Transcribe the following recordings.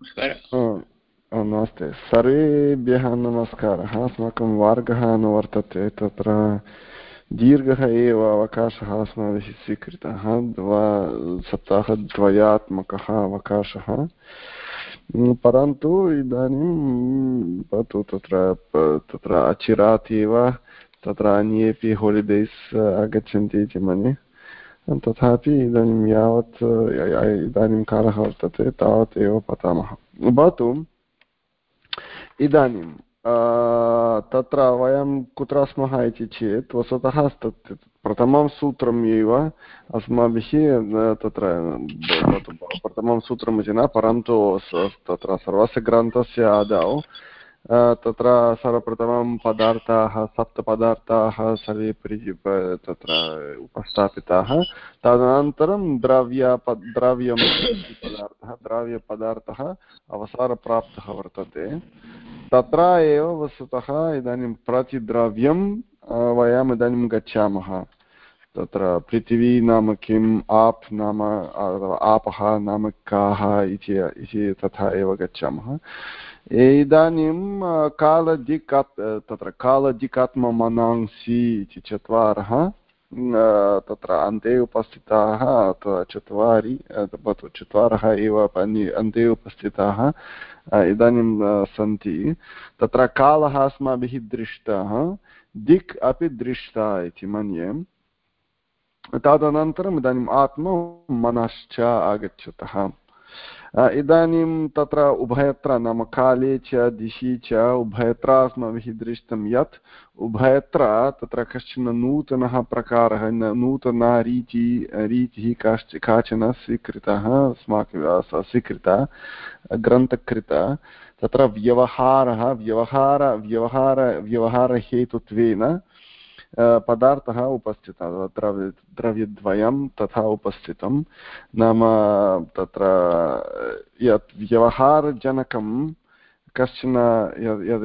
नमस्ते सर्वेभ्यः नमस्कारः अस्माकं मार्गः अनुवर्तते तत्र दीर्घः एव अवकाशः अस्माभिः स्वीकृतः द्वा सप्ताहद्वयात्मकः अवकाशः परन्तु इदानीं भवतु तत्र तत्र अचिरात् एव तत्र अन्येपि होलिडेस् आगच्छन्ति इति मन्ये तथापि इदानीं यावत् इदानीं कालः वर्तते तावत् एव पठामः भवतु इदानीं तत्र वयं कुत्र स्मः इति चेत् वस्तुतः तत् प्रथमं सूत्रम् एव अस्माभिः तत्र प्रथमं सूत्रम् इति न परन्तु तत्र सर्वस्य ग्रन्थस्य आदौ तत्र सर्वप्रथमं पदार्थाः, सप्तपदार्थाः सर्वे तत्र उपस्थापिताः। तदनन्तरं द्रव्य द्रव्यं पदार्थः द्रव्यपदार्थः अवसारप्राप्तः वर्तते। तत्र एव वस्तुतः इदानीं प्रतिद्रव्यं वयम् इदानीं गच्छामः। तत्र पृथिवी नाम किम्, आप् नाम आपः नाम काः इति तथा एव गच्छामः। इदानीं कालदिक् तत्र कालदिकात्ममनांसि इति चत्वारः तत्र अन्ते उपस्थिताः अथवा चत्वारि भवतु चत्वारः एव अन्ते उपस्थिताः इदानीं सन्ति तत्र कालः अस्माभिः दृष्टः दिक् अपि दृष्टा इति मन्ये तदनन्तरम् इदानीम् आत्मा मनश्च आगच्छतः इदानीं तत्र उभयत्र नाम काले च, दिशि च, उभयत्र अस्माभिः दृष्टं यत् उभयत्र तत्र कश्चन नूतनः प्रकारः नूतना रीति रीतिः काश्च, काचन स्वीकृतः, अस्माकं स्वीकृता, ग्रन्थकृता, तत्र व्यवहारः, व्यवहार व्यवहार, व्यवहारहेतुत्वेन पदार्थः उपस्थितः, द्रव्य, द्रव्यद्वयं तथा उपस्थितं। नाम, तत्र, यत् व्यवहारजनकं, कश्चन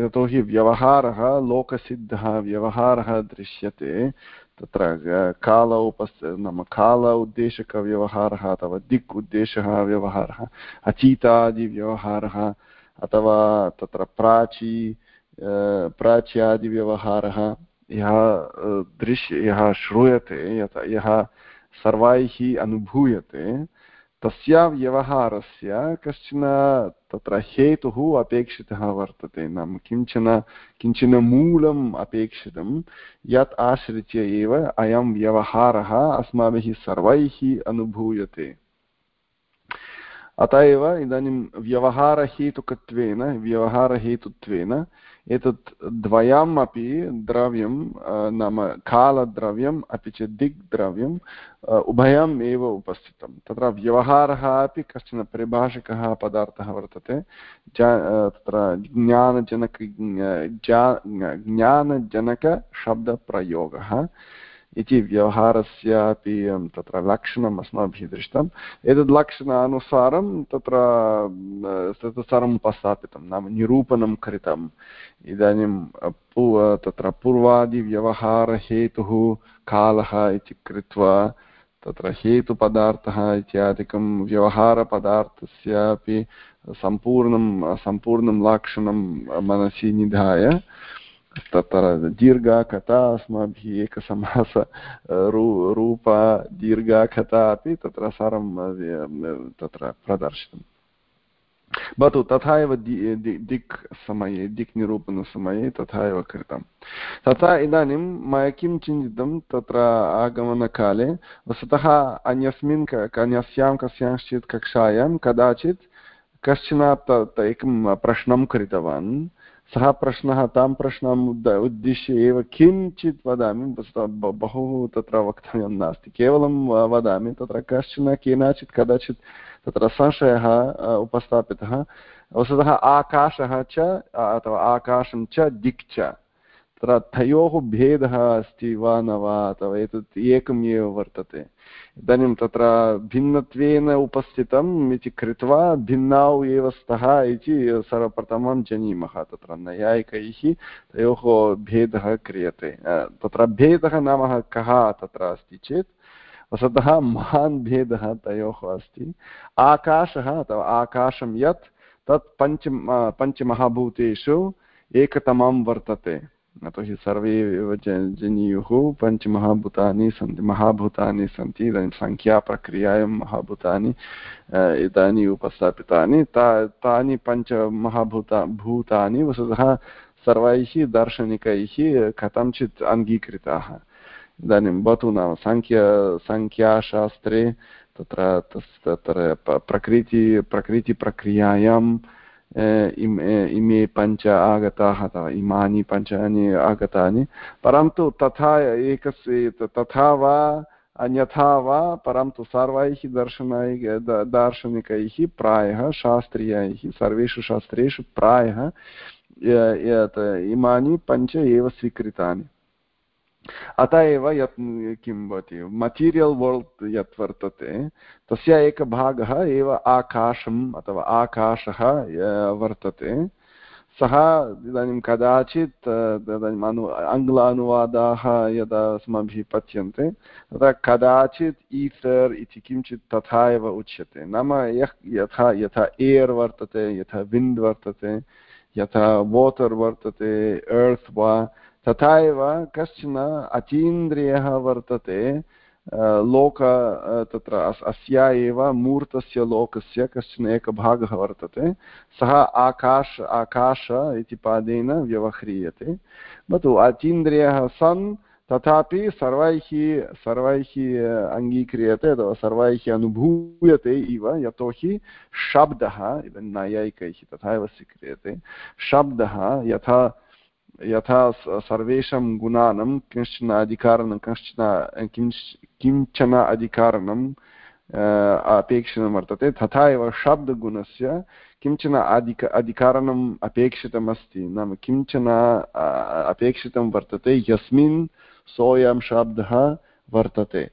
यतोहि व्यवहारः, लोकसिद्धः व्यवहारः दृश्यते, तत्र काल उपस्, नाम काल उद्देशकव्यवहारः अथवा दिक् उद्देशः व्यवहारः अचीतादिव्यवहारः अथवा तत्र प्राची प्राच्यादिव्यवहारः यः दृश्य यः श्रूयते, यत्, यः सर्वैः अनुभूयते, तस्य व्यवहारस्य कश्चन तत्र हेतुः अपेक्षितः वर्तते नाम। किंचन किंचन मूलम् अपेक्षितं, यत् आश्रित्य एव अयं व्यवहारः अस्माभिः सर्वैः अनुभूयते। अत एव इदानीं व्यवहारहेतुकत्वेन, व्यवहारहेतुत्वेन एतत् द्वयम् अपि द्रव्यं नाम कालद्रव्यम् अपि च दिग्द्रव्यम् उभयम् एव उपस्थितं तत्र व्यवहारः अपि कश्चन परिभाषिकः पदार्थः वर्तते तत्र ज्ञानजनक ज्ञानजनकशब्दप्रयोगः इति व्यवहारस्यापि तत्र लक्षणम् अस्माभिः दृष्टम्। एतद् लक्षणानुसारं तत्र तत् सर्वम् उपस्थापितं नाम निरूपणं कृतम्। इदानीं तत्र पूर्वादिव्यवहारहेतुः कालः इति कृत्वा, तत्र हेतुपदार्थः इत्यादिकं व्यवहारपदार्थस्यापि सम्पूर्णं सम्पूर्णं लक्षणं मनसि निधाय तत्र दीर्घा कथा अस्माभिः एकसमास रू, रूपा दीर्घा कथा अपि तत्र सर्वं तत्र प्रदर्शितम् भवतु तथा एव दिक् समये, दिक् निरूपणसमये तथा एव कृतं। तथा इदानीं मया किं चिन्तितं, तत्र आगमनकाले वस्तुतः अन्यस्मिन् अन्यस्यां कस्याश्चित् कक्षायां कदाचित् कश्चन एकं प्रश्नं कृतवान्। सः प्रश्नः तां प्रश्नम् उद्दिश्य एव किञ्चित् वदामि बहु तत्र वक्तव्यं नास्ति। केवलं वदामि, तत्र कश्चन, केनचित्, कदाचित् तत्र संशयः उपस्थापितः। वस्तुतः आकाशः च अथवा आकाशं च दिक् च। तत्र तयोः भेदः अस्ति वा न वा, अथवा एतत् एकम् एव वर्तते। इदानीं तत्र भिन्नत्वेन उपस्थितम् इति कृत्वा भिन्नौ एव स्तः इति सर्वप्रथमं जानीमः तत्र नैयायिकैः तयोः भेदः क्रियते तत्र भेदः नाम कः तत्र अस्ति चेत् वस्तुतः महान् भेदः तयोः अस्ति आकाशः अथवा आकाशं यत् तत् पञ्च पञ्चमहाभूतेषु एकतमं वर्तते यतोहि सर्वे एव जनीयुः पञ्चमहाभूतानि सन्ति, महाभूतानि सन्ति, इदानीं सङ्ख्याप्रक्रियायां महाभूतानि इदानीम् उपस्थापितानि, ता, तानि पञ्चमहाभूता, भूतानि वस्तुतः सर्वैः दार्शनिकैः कथञ्चित् अङ्गीकृताः। इदानीं भवतु नाम सङ्ख्या सङ्ख्याशास्त्रे तत्र तत्र प्रकृति, प्रकृतिप्रक्रियायां इमे पञ्च आगताः इमानि पञ्चानि आगतानि परन्तु तथा एकस्य तथा वा अन्यथा वा परन्तु सर्वैः दर्शनैः दार्शनिकैः प्रायः शास्त्रीयैः सर्वेषु शास्त्रेषु प्रायः इमानि पञ्च एव स्वीकृतानि अत एव यत्, किं भवति मटीरियल् वर्ल्ड् यत् वर्तते, तस्य एकः भागः एव आकाशम् अथवा आकाशः वर्तते। सः इदानीं कदाचित् इदानीम् अनु आङ्ग्लानुवादाः यदा अस्माभिः पच्यन्ते, तदा कदाचित् ईथर् इति किञ्चित् तथा एव उच्यते। नाम यः, यथा यथा एर् वर्तते, यथा विण्ड् वर्तते, यथा वाटर् वर्तते एर्त् वा तथा एव कश्चन अतीन्द्रियः वर्तते लोक तत्र अस्या एव मूर्तस्य लोकस्य कश्चन एकः वर्तते, सः आकाश आकाश इति पादेन व्यवह्रियते। भवतु अतीन्द्रियः सन्, तथापि सर्वैः सर्वैः अङ्गीक्रियते अथवा सर्वैः अनुभूयते इव, यतोहि शब्दः नैयायिकैः तथा एव स्वीक्रियते शब्दः यथा यथा सर्वेषां गुणानां किंचन अधिकारणं, कश्चन किंचन अधिकारणम् अपेक्षितं वर्तते। तथा एव शब्दगुणस्य किंचन अधिक, अधिकारणम् अपेक्षितमस्ति। नाम किंचन अपेक्षितं वर्तते, यस्मिन् सोऽयं शब्दः वर्तते।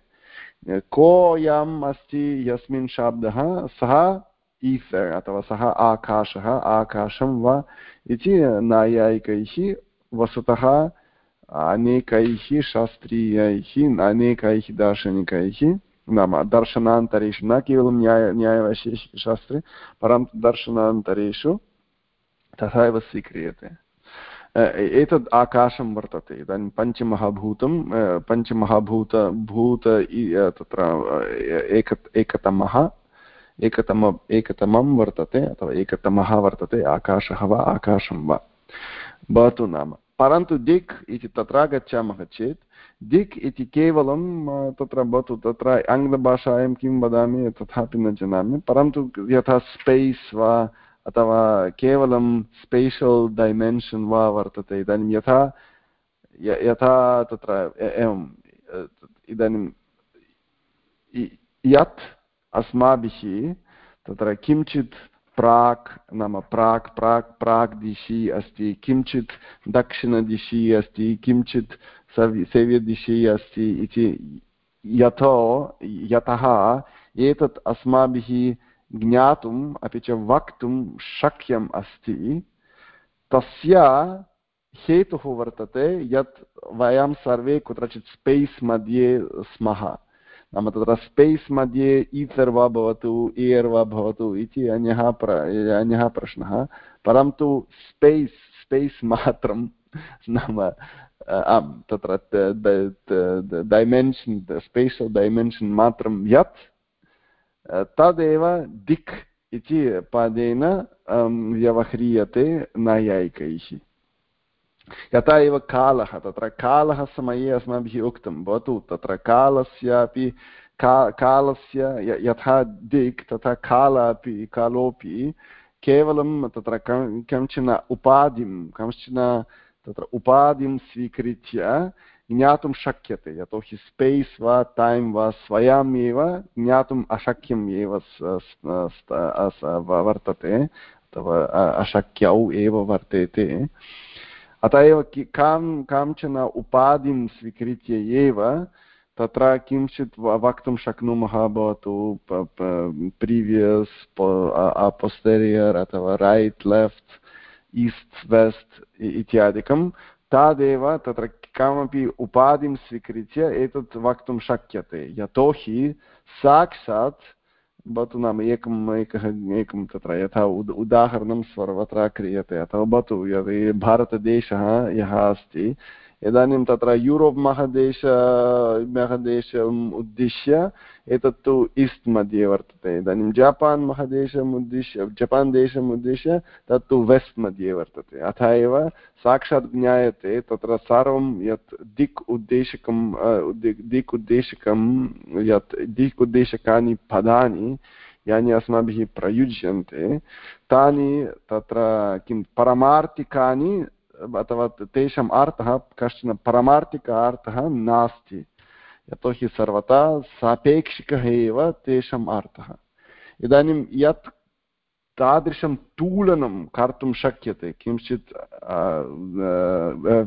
कोऽयम् अस्ति यस्मिन् शब्दः? सः ईफर् अथवा सः आकाशः, आकाशं वा इति नैयायिकैः वस्तुतः अनेकैः शास्त्रीयैः, अनेकैः दार्शनिकैः, नाम दर्शनान्तरेषु, न केवलं न्याय, न्यायवैशेषिकशास्त्रे परन्तु दर्शनान्तरेषु तथा एव स्वीक्रियते एतद् आकाशं वर्तते, इदानीं पञ्चमहाभूतं पञ्चमहाभूत, भूत तत्र एक, एकतमः, एकतम, एकतमं वर्तते, अथवा एकतमः वर्तते, आकाशः वा, आकाशं वा। भवतु नाम परन्तु दिक् इति तत्र गच्छामः चेत् दिक् इति केवलं तत्र भवतु तत्र आङ्ग्लभाषायां किं वदामि तथापि न जानामि परन्तु यथा स्पेस् वा अथवा केवलं स्पेशल् डैमेन्शन् वा वर्तते इदानीं यथा यथा तत्र एवम् इदानीं यत् अस्माभिः तत्र किञ्चित् प्राक् नाम प्राक् प्राक् प्राक् दिशि अस्ति किञ्चित् दक्षिणदिशि अस्ति किञ्चित् सवि सेव्यदिशि अस्ति इति यतो यतः एतत् अस्माभिः ज्ञातुम् अपि च वक्तुं शक्यम् अस्ति तस्य हेतुः वर्तते यत् वयं सर्वे कुत्रचित् स्पेस् मध्ये स्मः नाम तत्र स्पेस् मध्ये ईथर् वा भवतु इयर् वा भवतु इति अन्यः प्र अन्यः प्रश्नः परन्तु स्पेस् स्पेस् मात्रं नाम आम् तत्र डैमेन्शन् स्पेशल् डैमेन्शन् मात्रं यत् तदेव दिक् इति पदेन व्यवह्रियते नैयायिकैः यथा एव कालः तत्र कालः समये अस्माभिः उक्तं भवतु तत्र कालस्यापि का कालस्य यथा दिक् तथा काल अपि कालोपि केवलं तत्र कञ्चन उपाधिं कश्चन तत्र उपाधिं स्वीकृत्य ज्ञातुं शक्यते यतोहि स्पेस् वा टैम् वा स्वयमेव ज्ञातुम् अशक्यम् एव वर्तते अथवा अशक्यौ एव वर्तेते अत एव कां काञ्चन उपाधिं स्वीकृत्य एव तत्र किञ्चित् वक्तुं शक्नुमः भवतु प्रीवियस् पोस्टेरियर् अथवा रैट् लेफ्ट् ईस्ट् वेस्ट् इत्यादिकं तादेव तत्र कामपि उपाधिं स्वीकृत्य एतत् वक्तुं शक्यते यतोहि साक्षात् भवतु नाम एकम् एकः एकं तत्र यथा उद् उदाहरणं सर्वत्र क्रियते अथवा भवतु यदि भारतदेशः यः अस्ति इदानीं तत्र यूरोप् महादेश महादेशम् उद्दिश्य एतत्तु ईस्ट् मध्ये वर्तते इदानीं जापान् महादेशम् उद्दिश्य जपान् देशम् उद्दिश्य तत्तु वेस्ट् मध्ये वर्तते अतः एव साक्षात् ज्ञायते तत्र सर्वं यत् दिक् उद्देशकं दिक् उद्देशकं यत् दिक् उद्देशकानि पदानि यानि अस्माभिः प्रयुज्यन्ते तानि तत्र किं परमार्थिकानि अथवा तेषाम् अर्थः, कश्चन परमार्थिक अर्थः नास्ति। यतोहि सर्वथा सापेक्षिकः एव तेषाम् अर्थः। इदानीं यत् तादृशं तूलनं कर्तुं शक्यते, किञ्चित्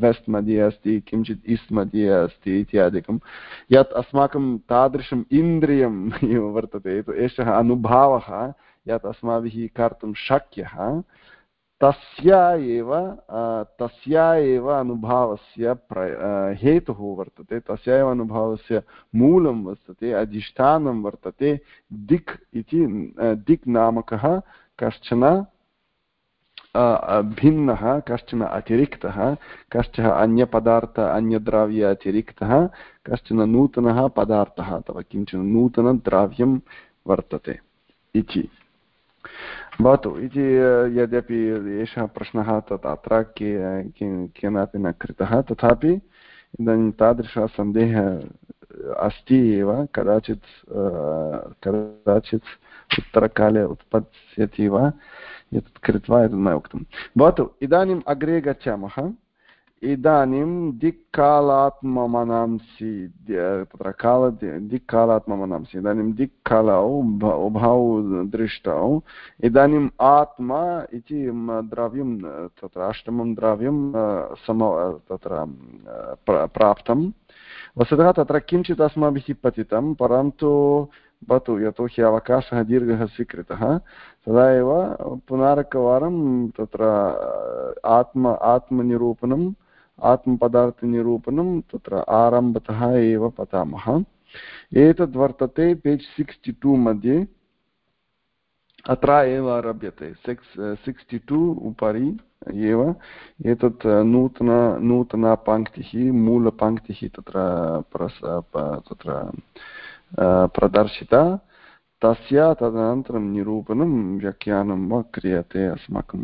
वेस्ट् मध्ये अस्ति, किञ्चित् ईस्ट् मध्ये अस्ति इत्यादिकं, यत् अस्माकं तादृशम् इन्द्रियं वर्तते एषः अनुभवः यत् अस्माभिः कर्तुं शक्यः तस्य एव तस्य एव अनुभवस्य प्र हेतुः वर्तते, तस्य एव अनुभवस्य मूलं वर्तते, अधिष्ठानं वर्तते, दिक् इति दिक् नामकः कश्चन भिन्नः, कश्चन अतिरिक्तः, कश्चन अन्यपदार्थ अन्यद्रव्य अतिरिक्तः कश्चन नूतनः पदार्थः अथवा किंचन नूतनद्रव्यं वर्तते इति। भवतु इति यद्यपि एषः प्रश्नः तत् अत्र के केनापि न कृतः तथापि इदानीं तादृशः सन्देहः अस्ति एव कदाचित् कदाचित् उत्तरकाले उत्पत्स्यति वा एतत् कृत्वा एतत् न उक्तं भवतु इदानीम् अग्रे गच्छामः इदानीं दिक्कालात्ममनांसि तत्र काल दिक्कालात्ममनांसि इदानीं दिक्कालौ उभौ दृष्टौ इदानीम् आत्मा इति द्रव्यं तत्र अष्टमं द्रव्यं सम तत्र प्राप्तं वस्तुतः तत्र किञ्चित् अस्माभिः पतितं परन्तु भवतु यतोहि अवकाशः दीर्घः स्वीकृतः तदा एव पुनरेकवारं तत्र आत्म आत्मनिरूपणं आत्मपदार्थनिरूपणं तत्र आरम्भतः एव पठामः। एतद्वर्तते पेज् सिक्स्टि टु मध्ये। अत्र एव आरभ्यते। सिक्स्, सिक्स्टि टु उपरि एव। एतत् नूतन नूतना पङ्क्तिः मूलपङ्क्तिः तत्र प्रस तत्र प्रदर्शिता। तस्य तदनन्तरं निरूपणं, व्याख्यानं वा क्रियते अस्माकं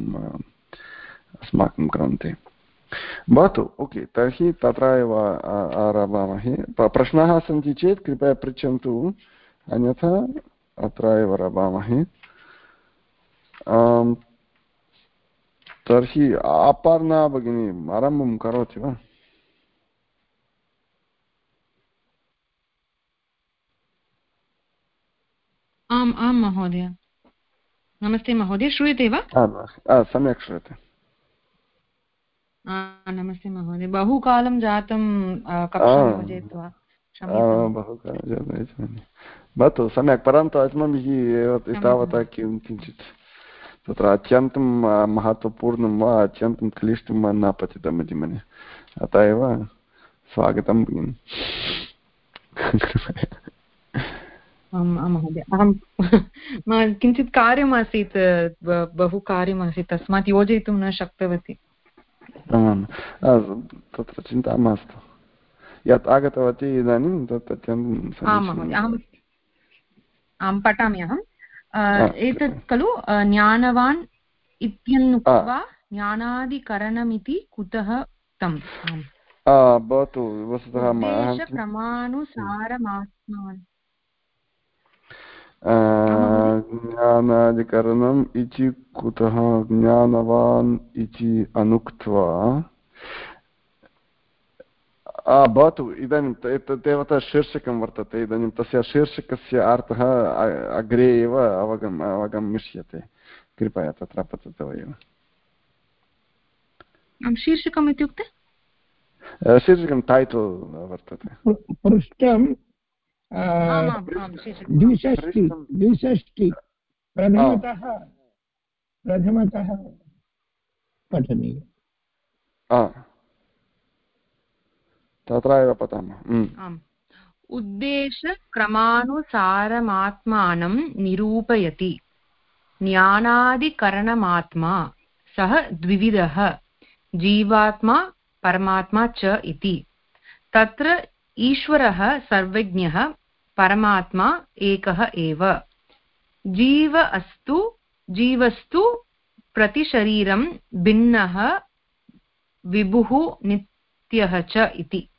अस्माकं ग्रन्थे। भवतु ओके तर्हि तत्र एव आरभामहे। प्रश्नाः सन्ति चेत् कृपया पृच्छन्तु। अन्यथा अत्र एव रभामहे। तर्हि अपर्णा भगिनी आरम्भं करोति वा? आम् आं महोदय। नमस्ते महोदय श्रूयते वा? सम्यक् श्रूयते। नमस्ते महोदय। बहुकालं जातं भवतु सम्यक् परन्तु अस्माभिः एव तावता किं किञ्चित् तत्र अत्यन्तं महत्त्वपूर्णं वा अत्यन्तं क्लिष्टं वा न पतितम् इति मन्ये। अतः एव स्वागतं। भगिनि महोदय अहं किञ्चित् कार्यमासीत् बहु कार्यमासीत् तस्मात् योजयितुं न शक्तवती। आम् तत्र चिन्ता मास्तु यत् आगतवती इदानीं तत् अत्यन्तं आं पठामि अहम् एतत् खलु ज्ञानवान् इत्यनुक्त्वा ज्ञानादिकरणमिति कुतः उक्तम् भवतु वस्तुतः क्रमानुसारमात्मान् ज्ञानादिकरणम् इति कुतः ज्ञानवान् इति अनुक्त्वा। भवतु इदानीं तदेव शीर्षकं वर्तते इदानीं तस्य शीर्षकस्य अर्थः अग्रे एव अवगम् अवगमिष्यते। कृपया तत्र पततु एव। शीर्षकम् इत्युक्ते? शीर्षकं टैटल् वर्तते। पृष्ठं द्विषष्टि द्विषष्टि प्रथमतः प्रथमतः पठनीयम्। तत्र एव पठामः। उद्देशक्रमानुसारमात्मानं निरूपयति। ज्ञानादिकरणमात्मा सः द्विविधः। जीवात्मा परमात्मा च इति। तत्र ईश्वरः सर्वज्ञः परमात्मा एकः एव। जीव अस्तु, जीवस्तु प्रतिशरीरं भिन्नः विभुः नित्यः च इति।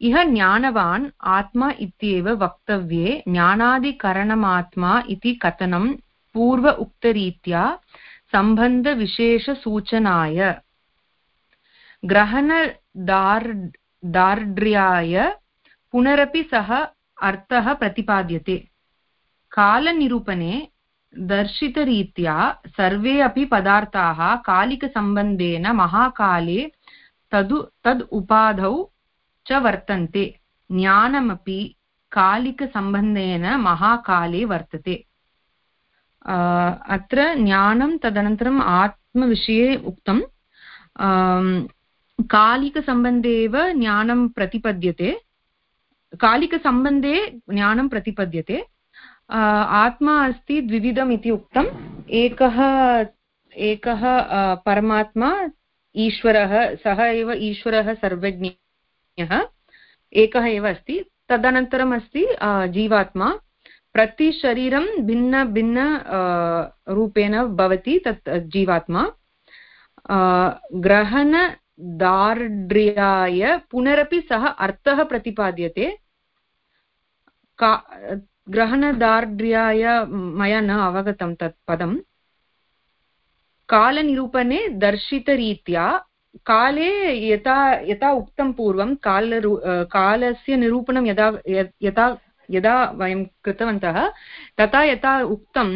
इह ज्ञानवान् आत्मा इत्येव वक्तव्ये, ज्ञानादिकरणमात्मा इति कथनं पूर्व उक्तरीत्या सम्बन्धविशेषसूचनाय। ग्रहणदार्ढ्याय पुनरपि सः अर्थः प्रतिपाद्यते। कालनिरूपणे दर्शितरीत्या सर्वे अपि पदार्थाः कालिकसम्बन्धेन महाकाले तदु तद् उपाधौ च वर्तन्ते। ज्ञानमपि कालिकसम्बन्धेन महाकाले वर्तते। अत्र ज्ञानं तदनन्तरम् आत्मविषये उक्तं कालिकसम्बन्धे एव ज्ञानं प्रतिपद्यते। कालिकसम्बन्धे ज्ञानं प्रतिपद्यते। आत्मा अस्ति द्विविधम् इति उक्तम्। एकः एकः परमात्मा, ईश्वरः, सः एव ईश्वरः सर्वज्ञः, एकः एव अस्ति। तदनन्तरम् अस्ति जीवात्मा। प्रतिशरीरं भिन्न भिन्न रूपेण भवति तत् जीवात्मा। ग्रहणदार्ढ्याय पुनरपि सः अर्थः प्रतिपाद्यते। का, ग्रहणदार्ढ्याय मया न अवगतं तत् पदं, कालनिरूपणे दर्शितरीत्या, काले यथा यथा उक्तं पूर्वं काल कालस्य निरूपणं यदा यथा, यदा वयं कृतवन्तः, तथा यथा उक्तं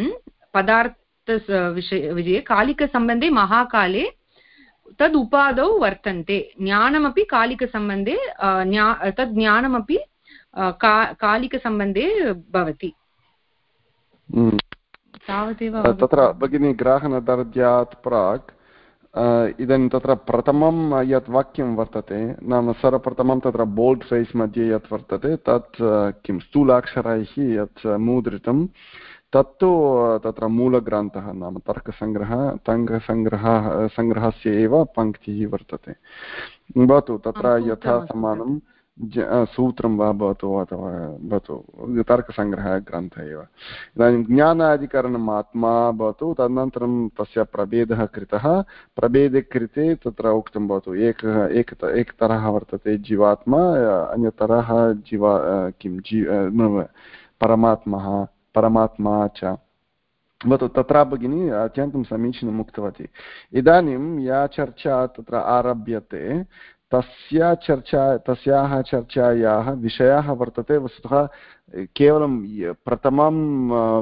पदार्थ विषये विषये कालिकसम्बन्धे महाकाले तद् उपादौ वर्तन्ते, ज्ञानमपि कालिकसम्बन्धे तद् ज्ञानमपि का कालिकसम्बन्धे भवति। हम्म। तावदेव तत्र भगिनी ग्राहणदर्जात् प्राक् इदानीं तत्र प्रथमं यत् वाक्यं वर्तते नाम सर्वप्रथमं तत्र बोल्ड् सैस् मध्ये यत् वर्तते तत् किं स्थूलाक्षरैः यत् मुद्रितं तत्तु तत्र मूलग्रन्थः नाम तर्कसङ्ग्रहः तङ्गसङ्ग्रहः सङ्ग्रहस्य एव पङ्क्तिः वर्तते। भवतु तत्र यथा समानं सूत्रं वा भवतु अथवा, भवतु तर्कसङ्ग्रहः ग्रन्थः एव। इदानीं ज्ञानाधिकरणम् आत्मा भवतु, तदनन्तरं तस्य प्रभेदः कृतः। प्रभेदे कृते तत्र उक्तं भवतु, एकः, एक एकतरः वर्तते जीवात्मा, अन्यतरः जीवा किं, जी परमात्मः, परमात्मा च। भवतु, तत्र भगिनी, अत्यन्तं समीचीनम् उक्तवती। इदानीं या चर्चा तत्र आरभ्यते तस्य चर्चा, तस्याः चर्चायाः विषयः वर्तते, वस्तुतः केवलं प्रथमं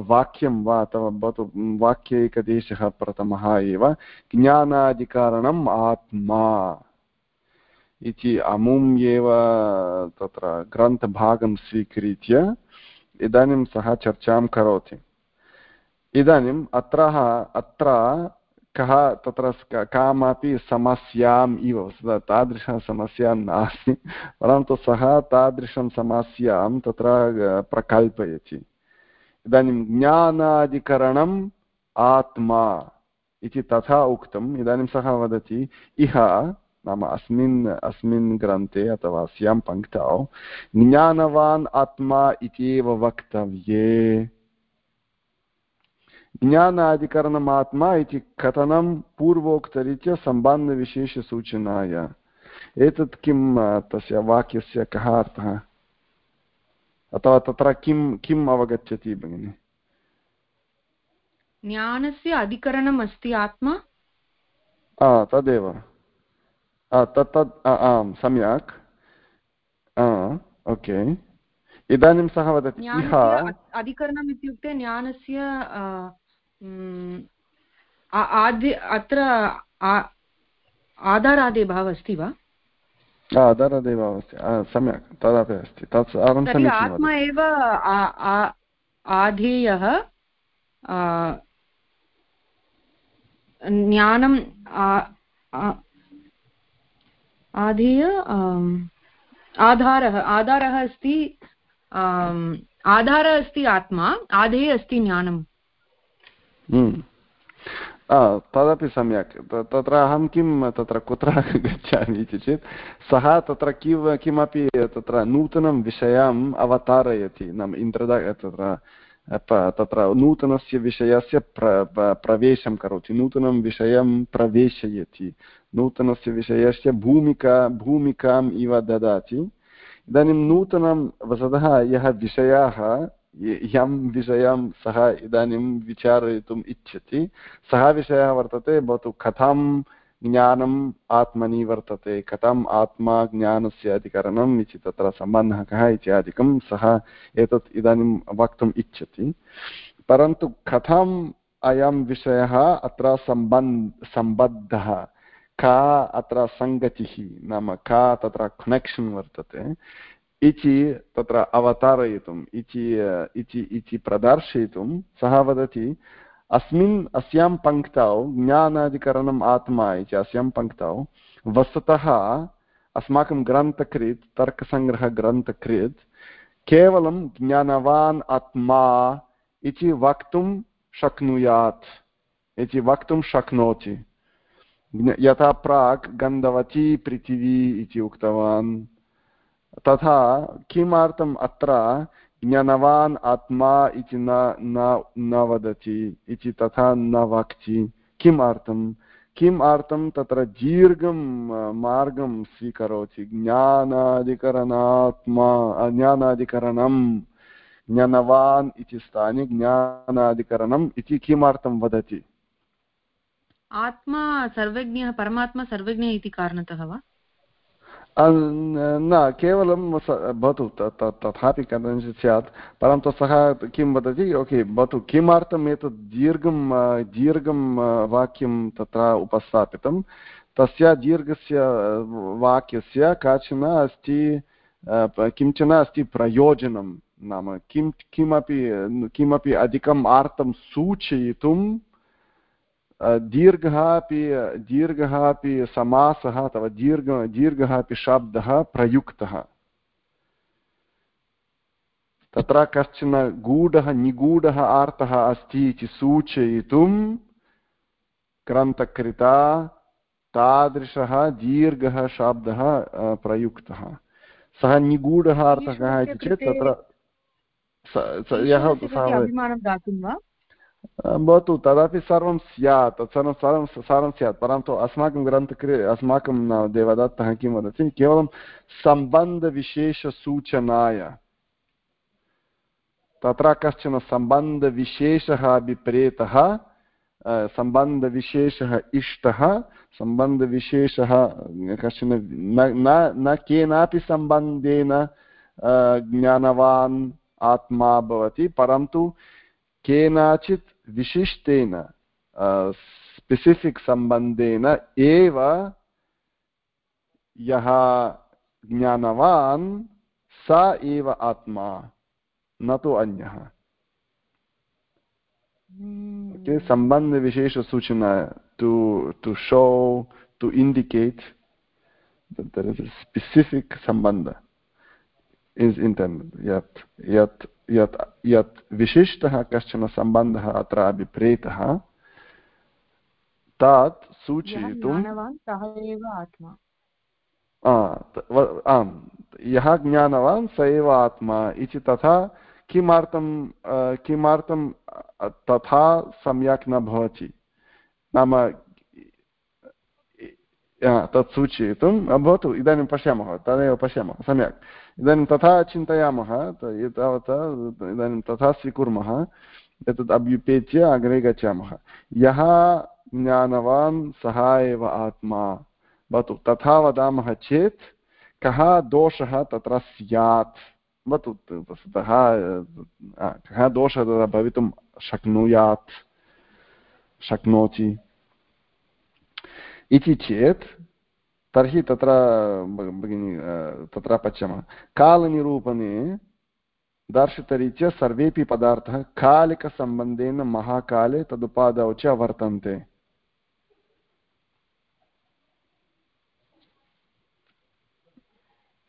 वाक्यं वा, अथवा भवतु वाक्ये एकदेशः प्रथमः एव ज्ञानाधिकारणम् आत्मा इति अमुम् एव, तत्र ग्रन्थभागं स्वीकृत्य, इदानीं सः चर्चां करोति। इदानीम् अत्र अत्र कः तत्र कामपि समस्याम् इव तादृशसमस्या नास्ति, परन्तु सः तादृशं समस्यां तत्र प्रकल्पयति। इदानीं ज्ञानाधिकरणम् आत्मा इति तथा उक्तम्। इदानीं सः वदति, इह, नाम अस्मिन् अस्मिन् ग्रन्थे अथवा अस्यां पङ्क्तौ, ज्ञानवान् आत्मा इत्येव वक्तव्ये। ज्ञानाधिकरणमात्मा इति कथनं पूर्वोक्तरीत्या सम्बन्धविशेषसूचनाय एतत् किं तस्य वाक्यस्य कः अर्थः अथवा तत्र किं किम् अवगच्छति भगिनि ज्ञानस्य अधिकरणम् अस्ति आत्मा तदेव तत् तत् आम् सम्यक् ओके इदानीं सः वदति इह अधिकरणम् इत्युक्ते ज्ञानस्य आद्य अत्र आधारादिभावः अस्ति वा? आधारादिभावः अस्ति सम्यक् तदपि अस्ति तत् आत्मा एव आधेयः ज्ञानं आधेय आधारः आधारः अस्ति आधारः अस्ति आत्मा, आधे अस्ति ज्ञानम्। हम्म। तदपि सम्यक्। तत्र अहं किं, तत्र कुत्र गच्छामि इति चेत्, सः तत्र किं किमपि तत्र नूतनं विषयम् अवतारयति। नाम इन्द्रदा, तत्र तत्र नूतनस्य विषयस्य प्र प्रवेशं करोति। नूतनं विषयं प्रवेशयति। नूतनस्य विषयस्य भूमिका, भूमिकाम् इव ददाति। इदानीं नूतनं वस्तुतः यः विषयाः, यं विषयं सः इदानीं विचारयितुम् इच्छति, सः विषयः वर्तते, भवतु कथं ज्ञानम् आत्मनि वर्तते, कथम् आत्मा ज्ञानस्य अधिकरणम् इति तत्र सम्बन्धः कः इत्यादिकं सः एतत् इदानीं वक्तुम् इच्छति। परन्तु कथम् अयं विषयः अत्र सम्बन्, सम्बद्धः का अत्र सङ्गतिः नाम का तत्र कनेक्षन् वर्तते, इति तत्र अवतारयितुम्, इति इति प्रदर्शयितुं सः वदति, अस्मिन्, अस्यां पङ्क्तौ, ज्ञानाधिकरणम् आत्मा इति अस्यां पङ्क्तौ, वस्तुतः अस्माकं ग्रन्थकृत् तर्कसङ्ग्रहग्रन्थकृत् केवलं ज्ञानवान् आत्मा इति वक्तुं शक्नुयात्, इति वक्तुं शक्नोति। यथा प्राक् गन्धवती पृथिवी इति उक्तवान् तथा किमर्थम् अत्र ज्ञानवान् आत्मा इति न न वदति इति तथा न वक्ति किमर्थं किम् अर्थं तत्र दीर्घं मार्गं स्वीकरोति ज्ञानाधिकरणात्मा ज्ञानाधिकरणं ज्ञानवान् इति स्थाने ज्ञानाधिकरणम् इति किमर्थं वदति आत्मा सर्वज्ञः, परमात्मा सर्वज्ञ इति कारणतः वा? न, केवलं भवतु तथापि कदाचित् स्यात्, परन्तु सः किं वदति, ओके, भवतु किमर्थम् एतत् दीर्घं दीर्घं वाक्यं तत्र उपस्थापितं? तस्य दीर्घस्य वाक्यस्य काचन अस्ति किंचन अस्ति प्रयोजनं नाम किं, किमपि किमपि अधिकम् आर्तं सूचयितुं दीर्घः अपि दीर्घः अपि समासः अथवा दीर्घ दीर्घः अपि शब्दः प्रयुक्तः। तत्र कश्चन गूढः निगूढः अर्थः अस्ति इति सूचयितुं ग्रन्थकृता तादृशः दीर्घः शब्दः प्रयुक्तः। सः निगूढः अर्थः इति चेत् तत्र सः भवतु तदपि सर्वं स्यात् तत्सर्वं सर्वं सर्वं स्यात् परन्तु अस्माकं ग्रन्थकृ अस्माकं देवदत्तः किं वदति केवलं सम्बन्धविशेषसूचनाय तत्र कश्चन सम्बन्धविशेषः अभिप्रेतः सम्बन्धविशेषः इष्टः सम्बन्धविशेषः कश्चन न न केनापि सम्बन्धेन ज्ञानवान् आत्मा भवति परन्तु केनचित् विशिष्टेन स्पेसिफिक् सम्बन्धेन एव यः ज्ञानवान् स एव आत्मा न तु अन्यः। सम्बन्धविशेषसूचना to to show to indicate specific sambandha is intended yet yet यत् यत् विशिष्टः कश्चन सम्बन्धः अत्र अभिप्रेतः तात् सूचयितुं आम् यः ज्ञानवान् स एव आत्मा इति तथा किमर्थं किमर्थं तथा सम्यक् न भवति नाम तत् सूचयितुं भवतु इदानीं पश्यामः तदेव पश्यामः सम्यक् इदानीं तथा चिन्तयामः एतावता इदानीं तथा स्वीकुर्मः एतत् अभ्युपेत्य अग्रे गच्छामः। यः ज्ञानवान्, सः एव आत्मा। भवतु, तथा वदामः चेत्, कः दोषः तत्र स्यात्? भवतु वस्तुतः कः दोषः तत्र भवितुं शक्नुयात्? शक्नोति। इति चेत् तर्हि तत्र भगिनि तत्र पश्यामः। कालनिरूपणे दर्शितरीत्या सर्वेपि पदार्थाः कालिकसम्बन्धेन महाकाले तदुपादौ च वर्तन्ते।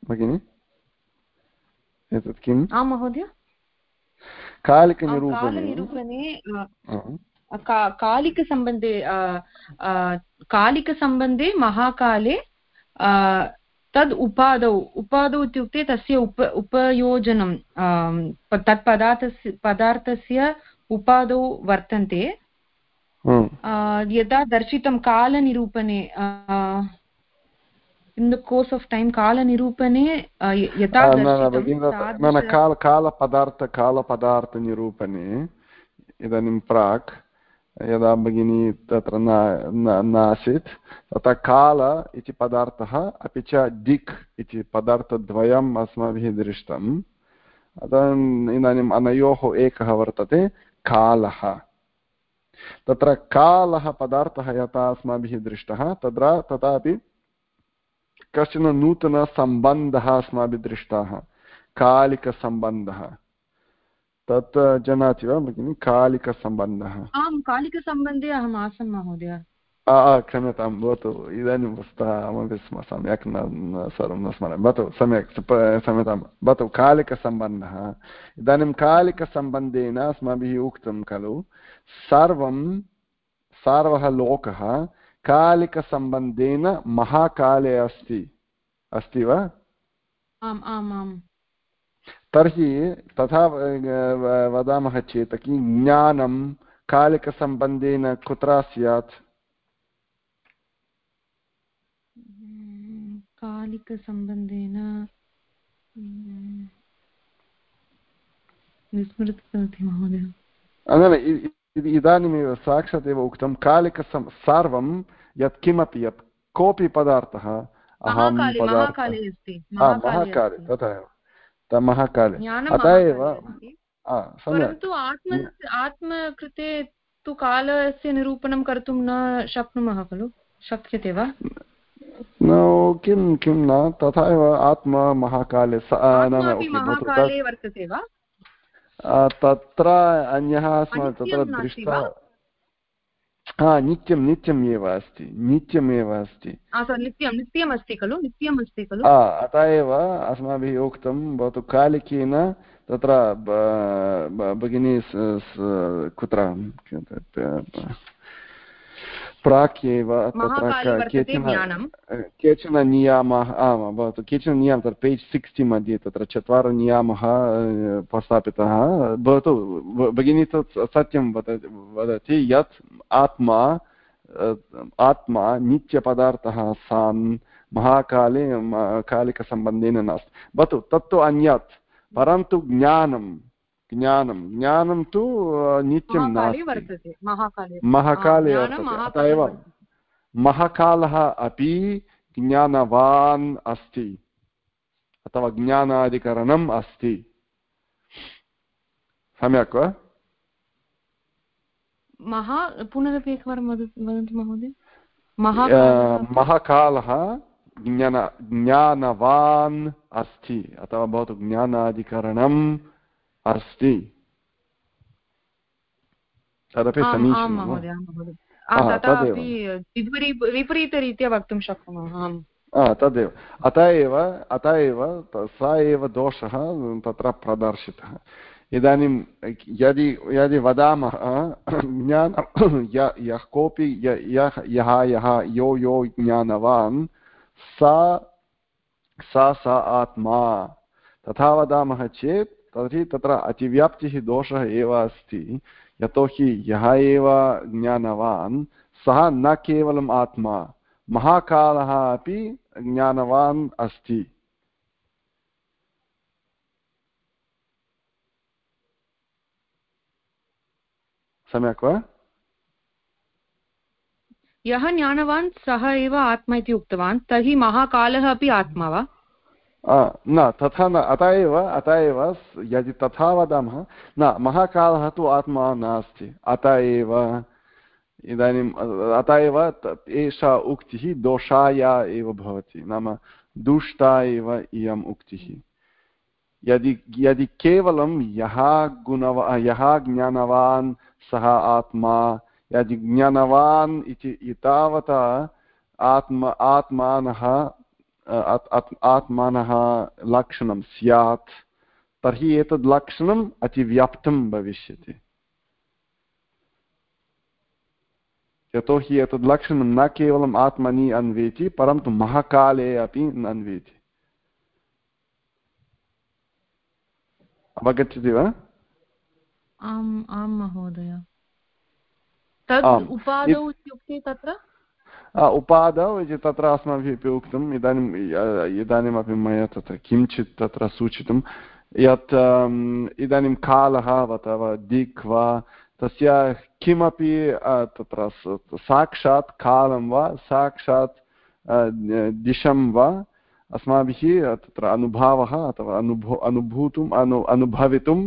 भगिनि? एतत् किम्? आं महोदय? कालिकनिरूपणे कालिकसम्बन्धे कालिकसम्बन्धे महाकाले तद् उपादौ उपादौ इत्युक्ते तस्य उप उपयोजनं तत् पदार्थस्य पदार्थस्य उपादौ वर्तन्ते। यदा दर्शितं कालनिरूपणे in the course of time कालनिरूपणे यथा काल कालपदार्थ कालपदार्थनिरूपणे इदानीं प्राक् यदा भगिनी तत्र न आसीत् तथा काल इति पदार्थः, अपि च दिक् इति पदार्थद्वयम् अस्माभिः दृष्टम्। अतः इदानीम् अनयोः एकः वर्तते, कालः। तत्र कालः पदार्थः यथा अस्माभिः दृष्टः, तत्र, तथापि कश्चन नूतनसम्बन्धः अस्माभिः दृष्टः। कालिकसम्बन्धः। तत् जानाति वा भगिनि कालिकसम्बन्धः। आं कालिकसम्बन्धे अहम् आसम् महोदय। क्षम्यतां भवतु इदानीं वस्तुतः अहमपि स्म सम्यक् न सर्वं न स्मरामि भवतु सम्यक् क्षम्यतां भवतु कालिकसम्बन्धः। इदानीं कालिकसम्बन्धेन अस्माभिः उक्तं खलु सर्वं सर्वः लोकः कालिकसम्बन्धेन महाकाले अस्ति। अस्ति वा? आम् आम् आम्। तर्हि तथा वदामः चेत् किं ज्ञानं कालिकसम्बन्धेन कुत्र स्यात्? कालिकसम्बन्धेन विस्मृतवती महोदय। इदानीमेव साक्षात् एव उक्तं कालिकसं सर्वं यत्किमपि यत् कोऽपि पदार्थः अहं महाकाले तथा एव। महाकाले अतः एव परन्तु आत्म आत्मकृते तु कालस्य निरूपणं कर्तुं न शक्नुमः खलु? शक्यते वा? न किं किं न तथा एव आत्मा महाकाले वर्तते वा? तत्र अन्यः अस्माकं तत्र दृष्टा हा नित्यं नित्यम् एव अस्ति नित्यमेव अस्ति। नित्यं नित्यम् अस्ति खलु नित्यम् अस्ति खलु। अतः एव अस्माभिः उक्तं भवतु कालिकेन तत्र भगिनी कुत्र? प्राक् एव तत्र केचन केचन नियामाः आम् भवतु। केचन नियमः तत्र पेज् सिक्स्टि मध्ये तत्र चत्वारः नियामः प्रस्थापितः। भवतु भगिनी तत् सत्यं वदति यत् आत्मा आत्मा नित्यपदार्थः सान् महाकाले कालिकसम्बन्धेन नास्ति। भवतु तत्तु अन्यत्। परन्तु ज्ञानं ज्ञानं ज्ञानं तु नित्यं नास्ति। महाकाले अत एव महाकालः अपि ज्ञानवान् अस्ति अथवा ज्ञानाधिकरणम् अस्ति। सम्यक् वा? महा पुनरपि एकवारं वदन्तु महोदय। महाकालः ज्ञान ज्ञानवान् अस्ति अथवा भवतु ज्ञानाधिकरणम् अस्ति। तदपि समीचीनं विपरीतरीत्या वक्तुं शक्नुमः तदेव। अतः एव अतः एव स एव दोषः तत्र प्रदर्शितः। इदानीं यदि यदि वदामः ज्ञान यः कोऽपि यः यः यः यो यो ज्ञानवान् सा सा सा आत्मा। तथा वदामः चेत् तर्हि तत्र अतिव्याप्तिः दोषः एव अस्ति। यतोहि यः एव ज्ञानवान्, सः न केवलम् आत्मा, महाकालः अपि ज्ञानवान् अस्ति। सम्यक् वा? यः ज्ञानवान्, सः एव आत्मा इति उक्तवान्, तर्हि महाकालः अपि आत्मा वा? न, तथा न, अत एव अत एव यदि तथा वदामः, न, महाकालः तु आत्मा नास्ति, अत एव। इदानीम् अत एव एषा उक्तिः दोषाया एव भवति, नाम दुष्टा एव इयम् उक्तिः। यदि यदि केवलं यः गुणवा, यः ज्ञानवान् सः आत्मा, यदि ज्ञानवान् इति तावता आत्म, आत्मानः आत्मानः लक्षणं स्यात् तर्हि एतद् लक्षणम् अतिव्याप्तं भविष्यति। यतोहि एतद् लक्षणं न केवलम् आत्मनि अन्वेति परन्तु महाकाले अपि अन्वेति। अवगच्छति वा? आम् आं महोदय। तद् उपादौ इत्युक्ते तत्र? उपादौ इति तत्र अस्माभिः अपि उक्तम् इदानीम् इदानीमपि मया तत्र किञ्चित् तत्र सूचितं यत् इदानीं कालः अथवा दिक् वा तस्य किमपि तत्र साक्षात् कालं वा साक्षात् दिशं वा अस्माभिः तत्र अनुभवः अथवा अनुभू अनुभूतुम् अनु अनुभवितुं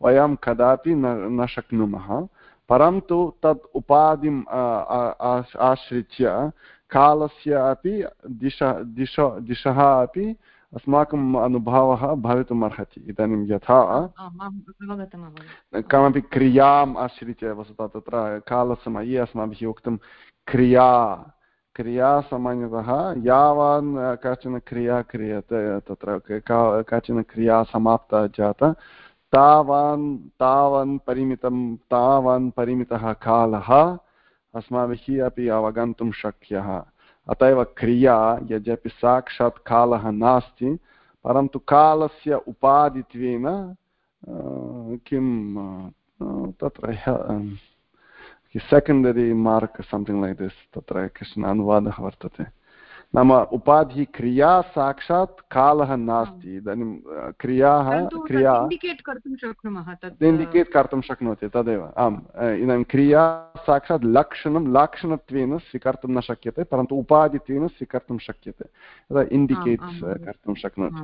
वयं कदापि न न शक्नुमः परन्तु तत् उपाधिम् आश्रित्य कालस्य अपि दिश दिश दिशः अपि अस्माकम् अनुभवः भवितुम् अर्हति। इदानीं यथा कमपि क्रियाम् आश्रित्य वस्तुतः तत्र कालसमये अस्माभिः उक्तं क्रिया। क्रिया सामान्यतः यावान् काचन क्रिया क्रियते तत्र काचन क्रिया समाप्ता जाता। तावान् तावान् परिमितं तावान् परिमितः कालः अस्माभिः अपि अवगन्तुं शक्यः। अत एव क्रिया यद्यपि साक्षात् कालः नास्ति, परन्तु कालस्य उपाधित्वेन किं तत्र secondary mark something like this तत्र कश्चन अनुवादः वर्तते। नाम उपाधिः क्रिया साक्षात् कालः नास्ति. इदानीं क्रियाः क्रिया इण्डिकेट् कर्तुं शक्नोति तदेव. आम् इदानीं क्रिया साक्षात् लक्षणं लाक्षणत्वेन स्वीकर्तुं न शक्यते परन्तु उपाधित्वेन स्वीकर्तुं शक्यते. इण्डिकेट्स् कर्तुं शक्नोति।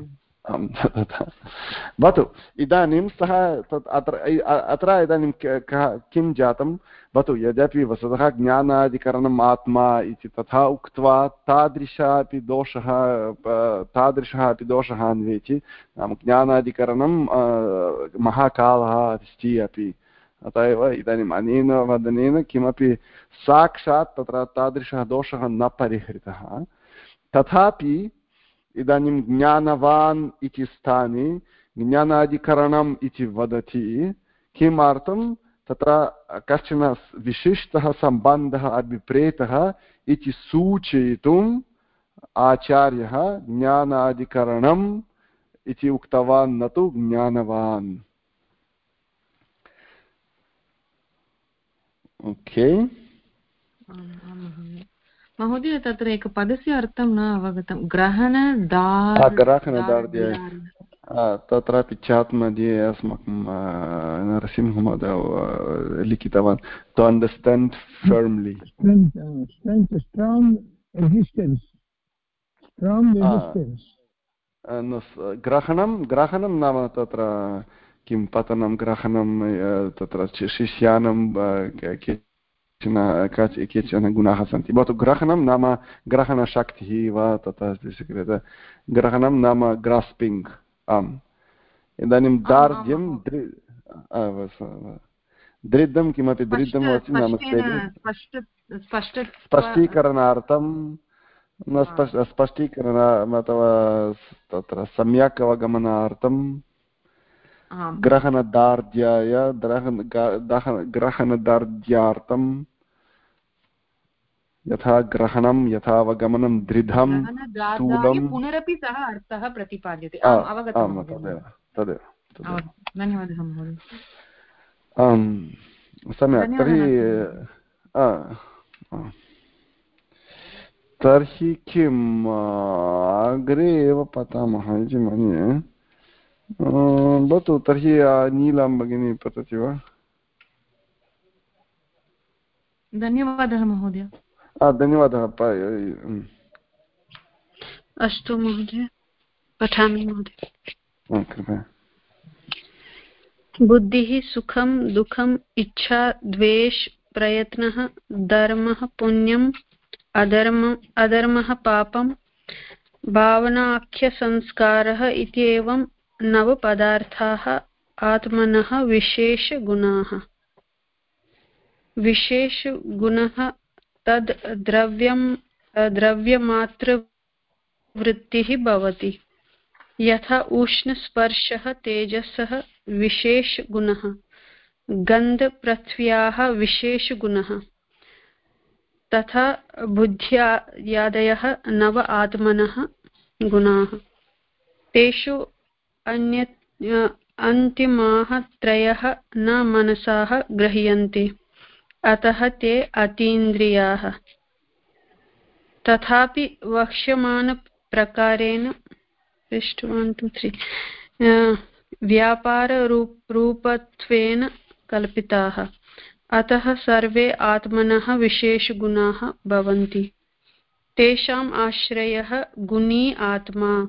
भवतु, इदानीं सः तत् अत्र अत्र इदानीं कः, किं जातं? भवतु, यद्यपि वस्तुतः ज्ञानाधिकरणम् आत्मा इति तथा उक्त्वा तादृशः अपि दोषः तादृशः अपि दोषः अन्वेति नाम ज्ञानाधिकरणं महाकालः अस्ति अपि। अत एव इदानीम् अनेन वदनेन किमपि साक्षात् तत्र तादृशः दोषः न परिहृतः। तथापि इदानीं ज्ञानवान् इति स्थाने ज्ञानाधिकरणम् इति वदति किमर्थं तत्र कश्चन विशिष्टः सम्बन्धः अभिप्रेतः इति सूचयितुम् आचार्यः ज्ञानाधिकरणम् इति उक्तवान् न तु ज्ञानवान् ओके महोदय तत्र एकपदस्य अर्थं न अवगतं। ग्रहणदार् ग्रहणदार्ढ्य तत्रापि चात् मध्ये अस्माकं नरसिंहमहोदय लिखितवान् टु अण्डर्स्टाण्ड् फर्म्लि ग्रहणं ग्रहणं नाम तत्र किं पतनं ग्रहणं तत्र शिष्यानं केचन केचन गुणाः सन्ति भवतु ग्रहणं नाम ग्रहणशक्तिः वा तथा स्वीक्रियते ग्रहणं नाम ग्रास्पिङ्ग् आम् इदानीं दार्ढ्यं दृढं किमपि दृढम् अस्ति नाम स्पष्टीकरणार्थं न स्पष्टीकरण अथवा तत्र सम्यक् अवगमनार्थं ग्रहणदार्ढ्याय ग्रहणदार्ढ्यार्थं यथा ग्रहणं यथा अवगमनं दृढं स्थूलं। पुनरपि सः अर्थः प्रतिपाद्यते। तदेव धन्यवादः महोदय। सम्यक्। तर्हि तर्हि किम्? अग्रे एव पठामः इति मन्ये। भवतु तर्हि नीलां भगिनी पतति वा? धन्यवादः महोदय। धन्यवादः अस्तु महोदय पठामि महोदय। कृपया। बुद्धिः सुखं दुःखम् इच्छा द्वेष प्रयत्नः धर्मः पुण्यम् अधर्म अधर्मः पापं भावनाख्यसंस्कारः इत्येवं नवपदार्थाः आत्मनः विशेषगुणाः। विशेषगुणः तद् द्रव्यं द्रव्यमात्रवृत्तिः भवति। यथा उष्णस्पर्शः तेजसः विशेषगुणः। गन्धपृथ्व्याः विशेषगुणः। तथा बुद्ध्यादयः नव आत्मनः गुणाः। तेषु अन्य अन्तिमाः त्रयः न मनसाः गृह्यन्ते अतः ते अतीन्द्रियाः। तथापि वक्ष्यमाणप्रकारेण पृष्ठ वन् टु त्री व्यापाररूप रूपत्वेन कल्पिताः। अतः सर्वे आत्मनः विशेषगुणाः भवन्ति। तेषाम् आश्रयः गुणी आत्मा।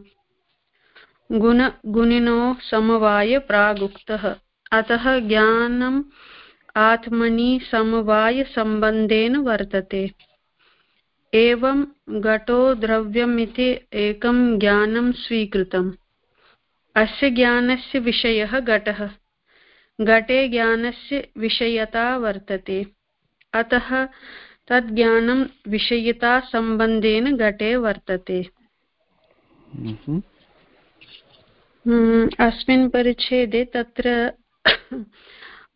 गुणगुणिनो समवाय प्रागुक्तः। अतः ज्ञानम् आत्मनि समवायसम्बन्धेन वर्तते। एवं घटो द्रव्यमिति एकं ज्ञानं स्वीकृतम्। अस्य ज्ञानस्य विषयः घटः। घटे ज्ञानस्य विषयता वर्तते। अतः तद् ज्ञानं विषयितासम्बन्धेन घटे वर्तते। हम्म। हम्म, अस्मिन् परिच्छेदे तत्र